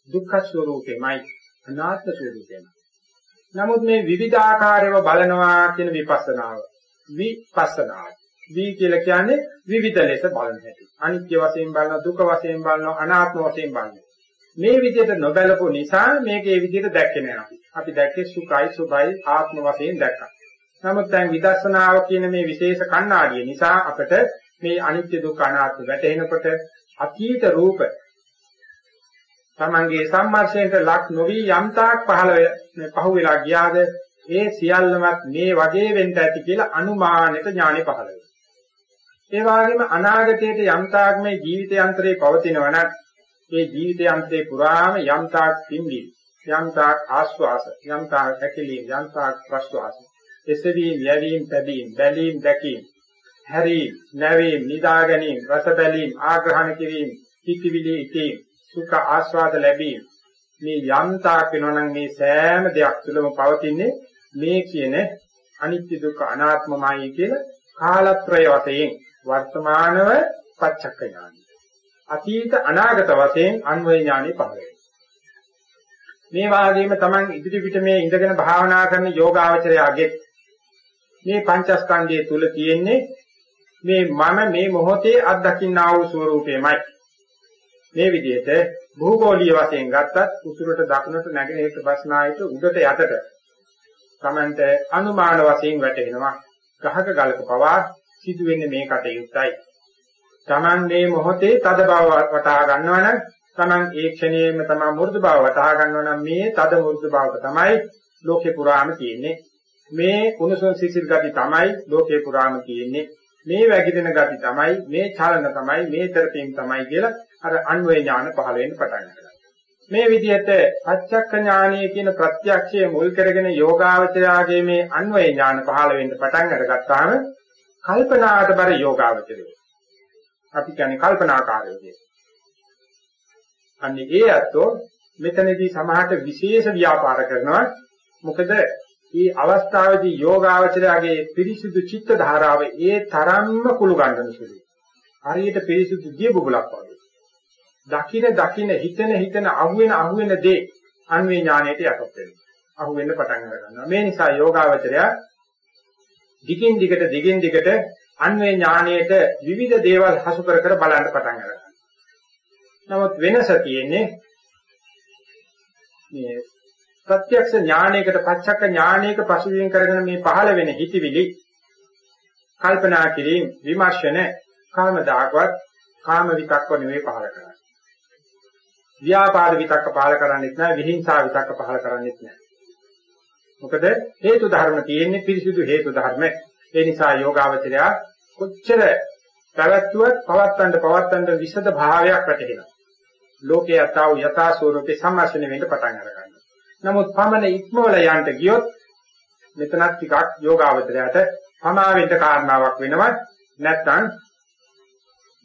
දුක්ඛ ස්වરૂපෙමයි. අනාත්ම ස්වરૂපෙමයි. නමුත් මේ විවිධාකාරව බලනවා කියන විපස්සනාව. විපස්සනාව. වි කියලා කියන්නේ විවිධ ලෙස බලන හැටි. අනිත්‍ය වශයෙන් බලනවා, දුක වශයෙන් බලනවා, අනාත්ම වශයෙන් බලනවා. මේ විදිහට නොබැලපු නිසා මේක ඒ විදිහට දැක්කේ නෑ අපි. දැක්කේ සුඛයි, සුභයි, ආත්ම වශයෙන් දැක්කා. නමුත් දැන් විදර්ශනාව කියන මේ විශේෂ කණ්ණාඩිය නිසා අපට මේ අනිත්‍ය දුක්ඛ අනාත්ම වැටහෙනකොට අතීත රූප තමන්ගේ සම්මර්ෂණයට ලක් නොවි යම්තාක් පහළ පහුවෙලා ගියාද ඒ සියල්ලමත් මේ වගේ වෙන්න ඇති කියලා අනුමානෙට ඥානෙ පහළ වෙනවා. ඒ වගේම අනාගතයේට යම්තාක් මේ ජීවිත යන්ත්‍රේ පවතිනවා නම් ඒ ජීවිත යන්ත්‍රේ පුරාම යම්තාක් පිම්බි යම්තාක් ආස්වාස යම්තාක් ඇකිලීම් යම්තාක් ප්‍රස්වාස. එසවීම යැවීම පැදීම බැලීම දැකීම. හැරීම නැවීම නිදා ගැනීම රස බැලීම ආග්‍රහණ කිරීම හිතවිලි ඉකීම සුඛ ආස්වාද ලැබීම. මේ යම්තාක් වෙනවනම් මේ සෑම දෙයක් තුළම පවතින්නේ මේ කියන අනිත්‍ය දුක්ඛ අනාත්මමයි කියන කාලත්‍රය වශයෙන් වර්තමානව පච්චක්ක ඥානයි. අතීත අනාගත වශයෙන් අන්වය ඥානෙ පහළ මේ වාගේම Taman ඉදිරි පිට මේ ඉඳගෙන භාවනා කරන යෝගාවචරයාගේ මේ පංචස්කන්ධය තුල තියෙන්නේ මේ මම මේ මොහොතේ අත්දකින්නා වූ ස්වરૂපයමයි. මේ විදිහට භූගෝලීය වශයෙන් ගත්තත් උතුරට දකුණට නැගෙනහිරට බස්නායට උඩට යටට තමන්ට අනුමාන වශයෙන් වැටෙනවා. ගහක ගලක පවා සිදුවෙන්නේ මේ කටයුත්තයි. Taman මේ මොහොතේ තද බව වටහා ගන්නවනම් Taman ඒ ක්ෂණයෙම තමන් මෘදු බව වටහා ගන්නවා නම් මේ තද මෘදු බවක තමයි ලෝකේ පුරාම තියෙන්නේ. මේ කුණසොන් සිසිල් ගති තමයි ලෝකේ පුරාම තියෙන්නේ. මේ වැగిදෙන ගති තමයි මේ චලන තමයි මේ තරපීම් තමයි කියලා අර අන්වේ ඥාන පහළ වෙන්න පටන් ගන්නවා. මේ විදිහට පච්චක්ක ඥානීය කියන ප්‍රත්‍යක්ෂය මුල් කරගෙන යෝගාවචරයාගේ මේ අන්වේ ඥාන පහළ වෙන්න පටන් අරගත්තාම කල්පනාට බර යෝගාවචරය. අපි කියන්නේ කල්පනාකාරයෝ කියන්නේ. අන්නේ ඒ අතෝ මෙතනදී සමහරට විශේෂ ව්‍යාපාර කරනවා. මොකද මේ අවස්ථාවේදී යෝගාවචරයාගේ පිරිසිදු චිත්ත ධාරාව ඒ තරම්ම කුළු ගන්නන සුළුයි. හරියට පිරිසිදු දිය බුබුලක් වගේ. දකින දකින හිතන හිතන අහුවෙන අහුවෙන දේ අන්වේ ඥාණයට යටත් වෙනවා. අහුවෙන්න පටන් ගන්නවා. මේ නිසා යෝගාවචරයා දිගින් දිගට දිගින් දිගට අන්වේ ඥාණයට විවිධ දේවල් හසු කර කර බලන්න පටන් ගන්නවා. නමුත් වෙනස තියෙන්නේ මේ ප්‍රත්‍යක්ෂ ඥානයකට පච්චක්ක ඥානයක පසුබිම් කරගෙන මේ පහළ වෙන හිතවිලි කල්පනා කිරීම විමර්ශන කාම දාගවත් කාම විතක්ක නෙවෙයි පහළ කරන්නේ. ව්‍යාපාද විතක්ක පහළ කරන්නේත් නැහැ විහිංසා විතක්ක පහළ කරන්නේත් නැහැ. මොකද හේතු ධර්ම තියෙන්නේ පිරිසිදු හේතු ධර්ම. ඒ නිසා යෝගාවචරය කොච්චර පැවැත්වුවත් පවත්තන්න පවත්තන්න විසද භාවයක් වැටහෙනවා. ලෝකේ යථා යථා ස්වරූපේ සම්මාසන වෙන්න පටන් අරගන්නවා. නමුත් පමණ ඉක්මවල යන්න ගියොත් මෙතනත් ටිකක් යෝගාවචරයට පමාවෙන්න කාරණාවක් වෙනවා නැත්නම්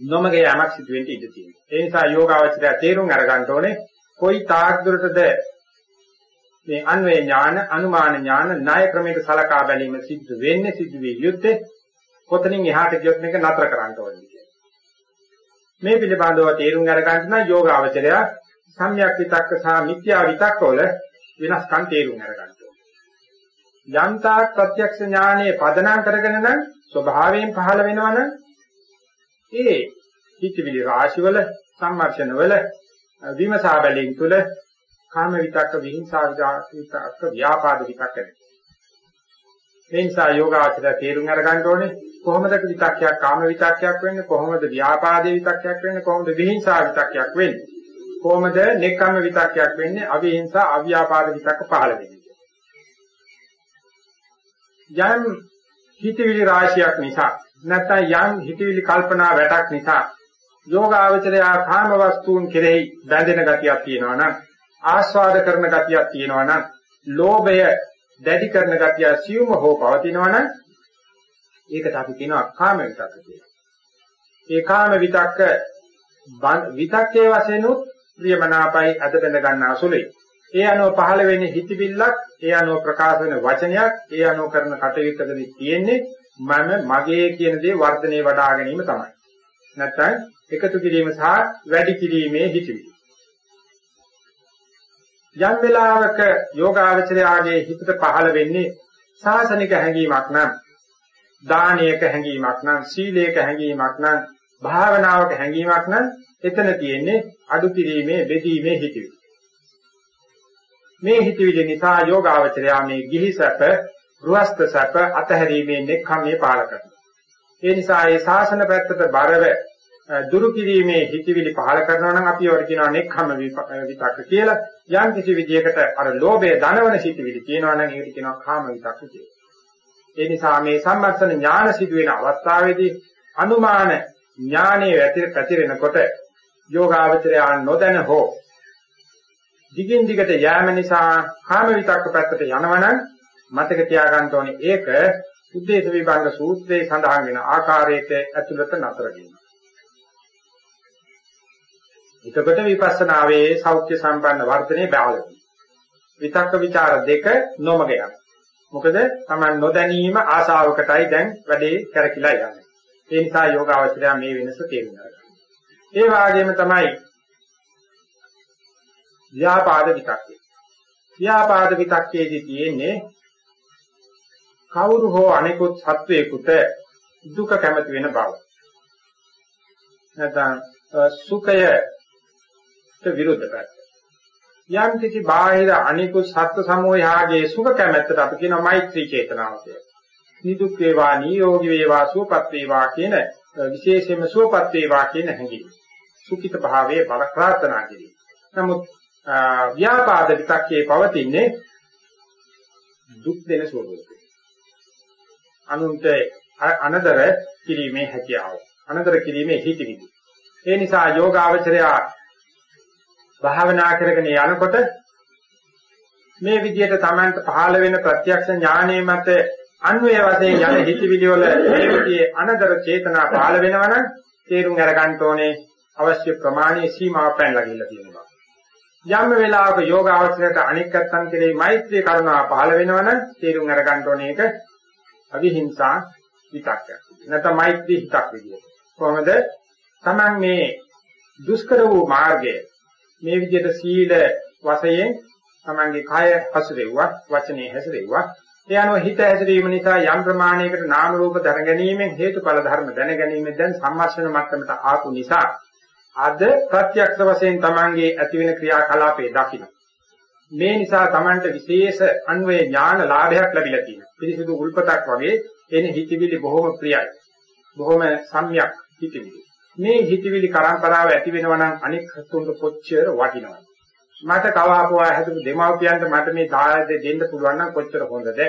නොමග යamak සිදු වෙන්න ඉඩ තියෙනවා. ඒ නිසා යෝගාවචරය තේරුම් අරගන්න ඕනේ කොයි තාක් දුරටද මේ අන්වේ ඥාන, අනුමාන ඥාන, ණය ක්‍රමයක සලකා බැලීම සිද්ධ වෙන්නේ සිද්ධ වෙ යුත්තේ කොතනින් එහාට ගියොත් මේක නතර කරන්න ඕනේ කියලා. මේ පිළිබඳව තේරුම් අරගන්න නම් යෝගාවචරය සම්‍යක් විතක්ක සහ මිත්‍යා විතක්ක වල වෙනස්කම් තේරුම් අරගන්න ඕනේ. යන්තාක් ප්‍රත්‍යක්ෂ ඥානයේ පදනම් කරගෙන නම් ස්වභාවයෙන් පහළ වෙනවනම් ඒ හිතවිලි රාශිවල සම්මර්ෂණවල විමසා බැලීම තුළ කාම විතක්ක විහිංසා විතක්ක ව්‍යාපාද විතක්ක මේ නිසා යෝගාචරය තේරුම් අරගන්න ඕනේ කොහොමද විතක්කයක් කාම විතක්කයක් වෙන්නේ? කොහොමද ව්‍යාපාදේ විතක්කයක් වෙන්නේ? කොහොමද විහිංසා විතක්කයක් වෙන්නේ? කොහොමද නෙක්ඛම්ම විතක්කයක් වෙන්නේ? අවිහිංසා අව්‍යාපාද විතක්ක පහළ වෙන්නේ? යම් හිතවිලි රාශියක් නිසා නැත්නම් යම් හිතවිලි කල්පනා වැටක් නිසා යෝගාවචරය කාම වස්තුන් කෙරෙහි බැඳෙන ගතියක් තියෙනවා නම් ආස්වාද කරන ගතියක් තියෙනවා නම් ලෝභය දැඩි කරන ගතිය සියුම හෝ පවතිනවා නම් ඒකට අපි කියනවා කාම විතක්ක කියලා. ඒ කාම විතක්ක විතක්කේ වශයෙන් උත් ප්‍රියමනාපයි අද බඳ ගන්න අසුලයි. ඒ අනුව පහළ වෙන්නේ හිතවිල්ලක්, ඒ අනුව ප්‍රකාශ වෙන වචනයක්, ඒ අනුව කරන කටයුත්තකදී තියෙන්නේ මම මගේ කියන දේ වර්ධනය වඩා ගැනීම තමයි. නැත්නම් එකතු කිරීම සහ වැඩි කිරීමේ හිතවිලි. යම් වෙලාවක යෝගාචරයාගේ හිතට පහළ වෙන්නේ සාසනික හැඟීමක් නම් දානයක හැඟීමක් නම් සීලයක හැඟීමක් නම් භාවනාවක හැඟීමක් නම් එතන තියෙන්නේ අඩු කිරීමේ බෙදීමේ හිතවිලි. මේ හිතවිලි නිසා යෝගාවචරයා මේ ගිහි සැප, ගෘහස්ත සැප අතහැරීමේ නෙක්ඛම්මේ පාල කරනවා. ඒ නිසා ඒ ශාසන පැත්තට බරව දුරු කිරීමේ හිතවිලි පහල කරනවා නම් අපි ඒවට කියනවා නෙක්ඛම්ම විතක්ක කියලා. යම් කිසි විදියකට අර ලෝභය දනවන සිතවිලි කියනවා නම් ඒකට කියනවා කාම විතක්ක කියලා. ඒ නිසා මේ සම්මර්ෂණ ඥාන සිදුවෙන අවස්ථාවේදී අනුමාන ඥානයේ පැතිරෙනකොට යෝගාවචරය නොදැන හෝ දිගින් දිගට යෑම නිසා කාම විතක්ක පැත්තට යනවනම් මතක තියාගන්න ඕනේ ඒක උද්දේශ විභංග සූත්‍රයේ සඳහන් වෙන ආකාරයට ඇතුළත නතර වෙනවා. එතකොට විපස්සනාවේ සෞඛ්‍ය සම්පන්න වර්ධනේ බාලදී. විතක්ක ਵਿਚාර දෙක නොමග යනවා. මොකද Taman නොදැනීම ආශාවකටයි දැන් වැඩේ කරකිලා යන්නේ. ඒ නිසා යෝගාවචරය මේ වෙනස තේරුම් ගන්නවා. ඒ වාගේම තමයි ව්‍යාපාද විතක්කේ. ව්‍යාපාද විතක්කේදී තියෙන්නේ කවුරු හෝ අනෙකුත් සත්වයකට දුක කැමති වෙන බව. නැත්නම් සුඛයට විරුද්ධ පැත්ත. යම් කිසි බාහිර අනිකුත් සත්ව සමූහයාගේ සුඛ කැමැත්තට අපි කියනවා මෛත්‍රී චේතනාව කියලා. නිදුක් වේවා නියෝගී වේවා සුවපත් වේවා කියන විශේෂයෙන්ම සුවපත් වේවා කියන හැඟීම. සුඛිත භාවයේ බල ප්‍රාර්ථනා කිරීම. නමුත් ව්‍යාපාද විතක්කේ පවතින්නේ දුක් දෙන ස්වභාවය. අනුන්ට අනදර කිරීමේ හැකියාව. අනදර කිරීමේ හිතිවිලි. ඒ නිසා යෝගාවචරය භාවනා කරගෙන යනකොට මේ විදිහට Tamanට පහළ වෙන ප්‍රත්‍යක්ෂ ඥානයේ මත අන්වය වශයෙන් යන හිතිවිලි වල මේ විදිහේ අනදර චේතනා පහළ වෙනවනම් තේරුම් අරගන්න ඕනේ අවශ්‍ය ප්‍රමාණයේ සීමාව පැනලා ගිහිල්ලා තියෙනවා. යම් වෙලාවක යෝග අවශ්‍යයට අනික් අත්තන් කෙරෙහි මෛත්‍රී කරුණාව පහළ වෙනවනම් තේරුම් අරගන්න ඕනේ ඒක අවිහිංසා විතක්ක. නැත්නම් මෛත්‍රී හිතක් විදියට. කොහොමද? Taman මේ දුෂ්කර වූ මාර්ගය මේ විදිහට සීල වශයෙන් Tamanගේ කය හසුරෙව්වා, වචනේ හැසිරෙව්වා. ඒ අනුව හිත හැසිරීම නිසා යම් ප්‍රමාණයකට නාම රූප දැන ගැනීමෙන් හේතුඵල ධර්ම දැන ගැනීමෙන් දැන් සම්මාසන මට්ටමට ආපු නිසා අද ප්‍රත්‍යක්ෂ වශයෙන් Tamanගේ ඇතිවෙන ක්‍රියාකලාපයේ දකින්න. මේ නිසා Tamanට විශේෂ අන්වේ ඥාන ලාභයක් ලැබිලා තියෙනවා. පිරිසිදු උල්පතක් වගේ එන හිතවිලි බොහොම ප්‍රියයි. බොහොම සම්‍යක් හිතවිලි. මේ හිතවිලි කරම්පරාව ඇති වෙනවා නම් අනෙක් සතුන්ට කොච්චර වටිනවද? මට කවාපුවා හැදපු දෙමව්පියන්ට මට මේ දායද දෙන්න පුළුවන් නම් කොච්චර හොඳද?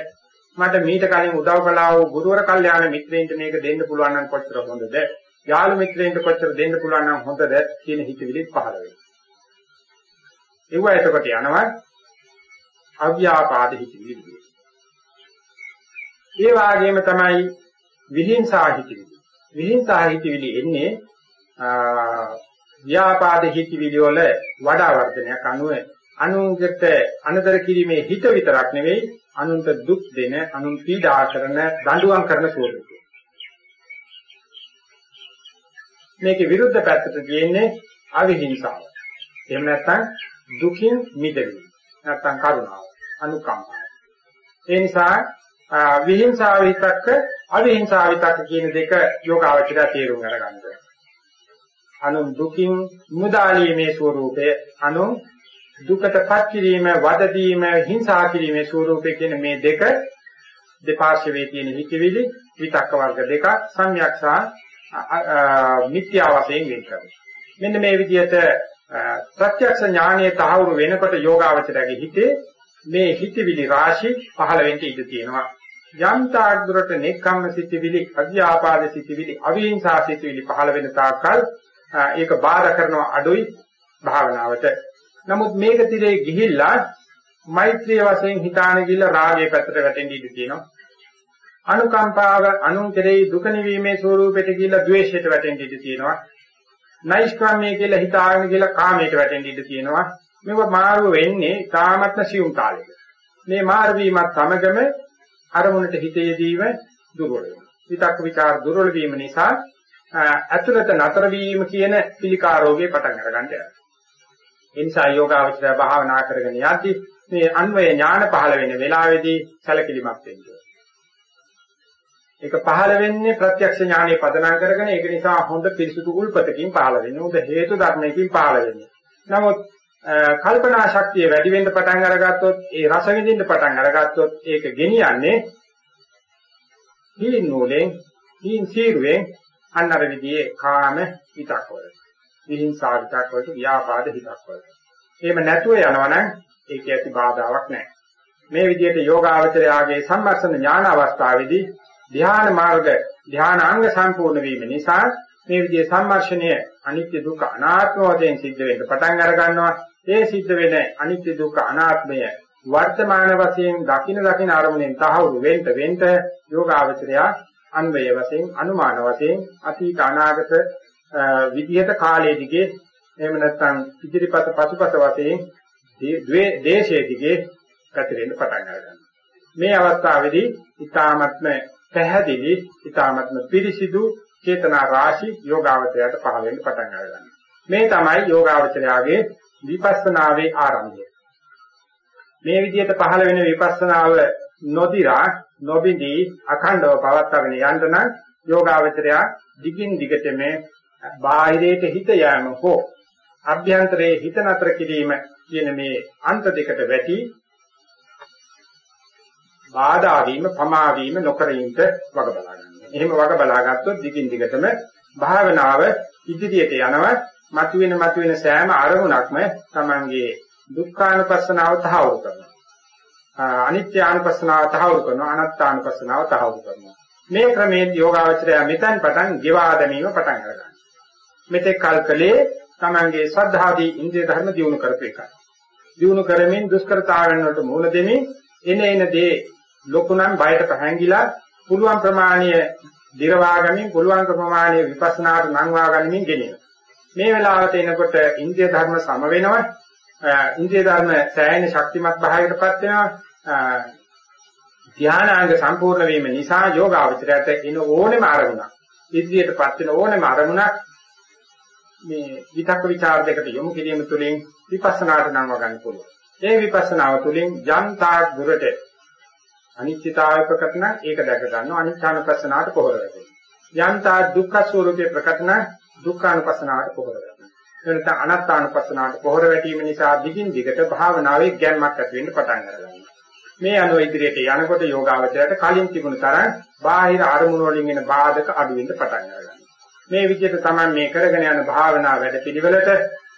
මට මීට කලින් උදව් කළා වූ ගුරුවර කල්යාණ මිත්‍රයින්ට මේක දෙන්න පුළුවන් නම් කොච්චර හොඳද? යාළු මිත්‍රයින්ට කොච්චර දෙන්න පුළුවන් නම් හොඳද කියන හිතවිලි පහළ වෙනවා. ඒව එතකොට යනවා අව්‍යාපාද හිතවිලි. ඒ වාගේම තමයි විහිංසා හිතවිලි. විහිංසා හිතවිලි එන්නේ ව්‍යාපාද හිතවිලි වල වඩා වර්ධනයක් අනුව අනුන්ට අනදර කිරීමේ හිත විතරක් නෙවෙයි අනුන්ට දුක් දෙන අනුන් පීඩා කරන දඬුවම් කරන ස්වරූපය. මේකේ විරුද්ධ පැත්තට තියෙන්නේ අවිහිංසාව. එහෙම නැත්නම් දුකින් මිදෙන්න. නැත්නම් කරුණාව, අනුකම්පාව. ඒ නිසා විහිංසාව විතක්ක අවිහිංසාව විතක්ක කියන දෙක යෝගාවචරය තේරුම් අරගන්න. අනුන් දුකින් මුදාලීමේ ස්වરૂපය අනුන් දුකටපත් කිරීම, වද දීම, හිංසා කිරීමේ ස්වરૂපය කියන මේ දෙක දෙපාර්ශ්වයේ තියෙන හිතවිලි විතක්ක වර්ග දෙක සම්‍යක්ෂා මිත්‍යා වශයෙන් වෙන් කරනවා. මෙන්න මේ විදිහට ප්‍රත්‍යක්ෂ ඥානයේ තහවුරු වෙනකොට යෝගාවචරයේ හිතේ මේ හිතවිලි රාශි පහළ වෙන්න ඉඩ තියෙනවා. යම් තාක් දුරට නෙක්ඛම්ම සිතවිලි, අධ්‍යාපාද සිතවිලි, අවිහිංසා සිතවිලි පහළ වෙන තාක්කල් ඒක බාධා කරනවා අඩුයි භාවනාවට. නමුත් මේක තිරේ ගිහිල්ලා මෛත්‍රිය වශයෙන් හිතාන ගිහිල්ලා රාගයේ පැත්තට වැටෙන්න ඉඩ තියෙනවා. අනුකම්පාව අනුන් කෙරෙහි දුක නිවීමේ ස්වરૂපයට ගිහිල්ලා ද්වේෂයට වැටෙන්න ඉඩ තියෙනවා. නෛෂ්ක්‍රම්‍ය කියලා හිතාගෙන ගිහිල්ලා කාමයට වැටෙන්න ඉඩ තියෙනවා. මේක මාරු වෙන්නේ තාමත්ම සියුම් කාලෙක. මේ මාරු වීමත් සමගම අරමුණට හිතේදීම දුර්වල වෙනවා. විතක් විචාර දුර්වල වීම නිසා ඇතුළත නතර වීම කියන පිළිකා රෝගේ පටන් අරගන්න යනවා. ඒ නිසා යෝගාවචරය භාවනා කරගෙන යද්දී මේ අන්වය ඥාන පහළ වෙන වෙලාවේදී සැලකිලිමත් වෙන්න ඒක පහළ වෙන්නේ ප්‍රත්‍යක්ෂ ඥානෙ පදනම් කරගෙන ඒක නිසා හොඳ පිරිසුදු උල්පතකින් පහළ වෙන්නේ. හොඳ හේතු ධර්මයකින් පහළ වෙන්නේ. නමුත් කල්පනා ශක්තිය වැඩි වෙන්න පටන් අරගත්තොත් ඒ රස විඳින්න පටන් අරගත්තොත් ඒක ගෙනියන්නේ හීන නූලෙන් හීන සීරුවෙන් අන්න අර විදිහේ කාම හිතක් වල. විහිංසා හිතක් වලට ව්‍යාපාද හිතක් වලට. එහෙම නැතුව යනවනම් ඒක ඇති බාධාවක් නැහැ. මේ විදිහට යෝගාවචරයාගේ සම්මර්ෂණ ඥාන අවස්ථාවේදී ධ්‍යාන මාර්ග ධ්‍යානාංග සම්පූර්ණ වීම නිසා මේ විදිහේ සම්මර්ෂණය අනිත්‍ය දුක්ඛ අනාත්ම වශයෙන් සිද්ධ වෙන්න පටන් අර ගන්නවා. ඒ සිද්ධ වෙන අනිත්‍ය දුක්ඛ අනාත්මය වර්තමාන වශයෙන් දකින දකින අරමුණෙන් තහවුරු වෙන්න වෙන්න යෝගාවචරයා අන්වය වශයෙන් අනුමාන වශයෙන් අතීත අනාගත විදිහට කාලයේ දිගේ එහෙම නැත්නම් ඉදිරිපත පසුපස වශයෙන් ද්වේ දේශයේ දිගේ පැතිරෙන්න පටන් ගන්නවා. මේ අවස්ථාවේදී ඊ타මත්ම පැහැදිලි ඊ타මත්ම පිරිසිදු චේතනා රාශි යෝගාවචරයට පහළ වෙන්න පටන් ගන්නවා. මේ තමයි යෝගාවචරයාගේ විපස්සනාවේ ආරම්භය. මේ විදිහට පහළ වෙන විපස්සනාව නොදිරා නොබිඳී අඛණ්ඩව පවත්වාගෙන යන්න නම් යෝගාවචරය දිගින් දිගටම බාහිරයට හිත යෑම හෝ අභ්‍යන්තරයේ හිත නතර කිරීම කියන මේ අන්ත දෙකට වැටි බාධා වීම පමා වීම නොකරින්ට වග බලා ගන්න. එහෙම වග බලා ගත්තොත් දිගින් දිගටම භාවනාව ඉදිරියට යනවා. මතුවෙන මතුවෙන සෑම අරමුණක්ම තමන්ගේ දුක්ඛානුපස්සනාව තහවුරු කරනවා. අනිත්‍යානුපස්සනාව තහවුරු කරනවා. අනාත්මානුපස්සනාව තහවුරු කරනවා. මේ ක්‍රමයෙන් යෝගාවචරය මෙතෙන් පටන් ගෙවා දැමීම පටන් ගන්නවා. මෙතෙක් කල් කලේ තමන්ගේ ශ්‍රද්ධාදී ඉන්ද්‍රිය ධර්ම දියුණු කරපු එකයි. දියුණු කරමින් දුෂ්කරතාවයන් වලට මුහුණ දෙමින් එන එන දේ ලොකුනම් බයට පැහැංගිලා පුළුවන් ප්‍රමාණය දිරවාගමින් පුළුවන් ප්‍රමාණය විපස්සනාට නංවා ගනිමින් ගෙනියන. මේ වෙලාවට එනකොට ඉන්ද්‍රිය ධර්ම සම වෙනවා. ඉන්ද්‍රිය ධර්ම සෑහෙන ශක්තිමත් භාවයකටපත් වෙනවා. ධානාංග සම්පූර්ණ වීම නිසා යෝගාවචරයට එන ඕනෙම අරමුණක් ඉදිරියටපත් වෙන ඕනෙම අරමුණක් මේ විතක්ක ਵਿਚාර දෙකට යොමු කිරීම තුළින් විපස්සනාට නම් වගන්න පුළුවන්. ඒ විපස්සනාව තුළින් යන්තා දුරට අනිත්‍යතාවය ප්‍රකටන ඒක දැක ගන්න අනිත්‍යානුපස්සනාවට පොහොර වැටෙනවා. යන්තා දුක්ඛ ස්වરૂපේ ප්‍රකටන දුක්ඛානුපස්සනාවට පොහොර වැටෙනවා. එනත අනාත්මානුපස්සනාවට පොහොර වැටීම නිසා දිගින් දිගට භාවනාවේ ගැම්මක් ඇති වෙන්න පටන් ගන්නවා. මේ අනුව ඉදිරියට යනකොට යෝගාවචරයට කලින් තිබුණු තරම් බාහිර අරමුණු වලින් එන බාධක අඩු වෙන්න පටන් ගන්නවා. මේ විදිහට තමයි මේ කරගෙන යන භාවනා වැඩපිළිවෙලට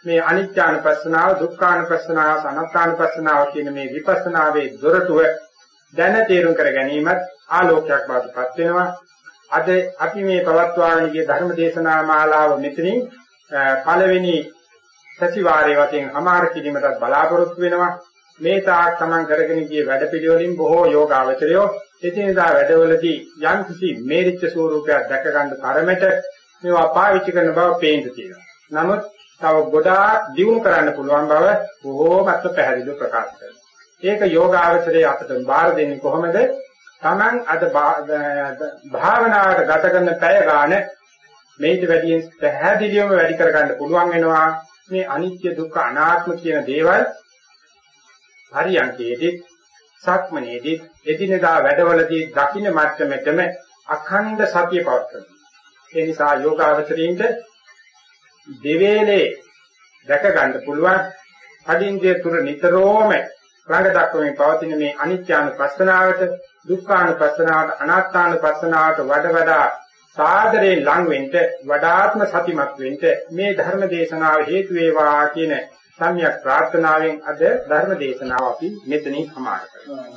මේ අනිත්‍යානුපස්සනාව, දුක්ඛානුපස්සනාව, අනාත්මානුපස්සනාව කියන මේ විපස්සනාවේ දොරටුව දැන තේරුම් කර ගැනීමත් ආලෝකයක් බවටපත් වෙනවා. අද අපි මේ පවත්වාගෙන ගිය ධර්ම දේශනා මාලාව මෙතනින් පළවෙනි සතිವಾರයේ වශයෙන් අමාර කිරීමටත් බලාපොරොත්තු වෙනවා. මේ තාක් තමන් කරගෙන ගිය වැඩපිළිවෙලින් බොහෝ යෝගාවචරයෝ එදිනදා වැඩවලදී යම් කිසි මේරිච්ච ස්වරූපයක් දැක ගන්න තරමට මේවා පාවිච්චි කරන බව පේන්න තියෙනවා. නමුත් තව ගොඩාක් දියුණු කරන්න පුළුවන් බව බොහෝමත්ම පැහැදිලිව ප්‍රකාශ කරනවා. ඒක යෝගාවචරයේ අපට බාර දෙන්නේ කොහොමද? Taman අද භාවනාවට ගත කරන පැය ගාන මේිට වැඩියෙන් පැහැදිලිවම වැඩි කරගන්න පුළුවන් වෙනවා. මේ අනිත්‍ය දුක්ඛ අනාත්ම කියන දේවල් හරියන්කේදී සක්මනේදී එදිනදා වැඩවලදී දකින්න මට්ටමෙතම අඛණ්ඩ සතිය පවත්වනවා. ඒ නිසා යෝගාවචරීන්ට දෙවේලේ දැක ගන්න පුළුවන් අදින්දිය තුර නිතරම රඟ දක්වමින් පවතින මේ අනිත්‍යානුපස්සනාවට දුක්ඛානුපස්සනාවට අනාත්මානුපස්සනාවට වඩා වඩා සාදරේ ලං වෙන්න වඩාත්ම සතිමත් වෙන්න මේ ධර්ම දේශනාව හේතු වේවා කියන සම්‍යක් ප්‍රාර්ථනාවෙන් අද ධර්ම දේශනාව අපි මෙතනින් සමාප්ත කරනවා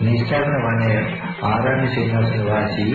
නිස්සාරණ වනය ආරණ්‍ය සේනාසන වාසී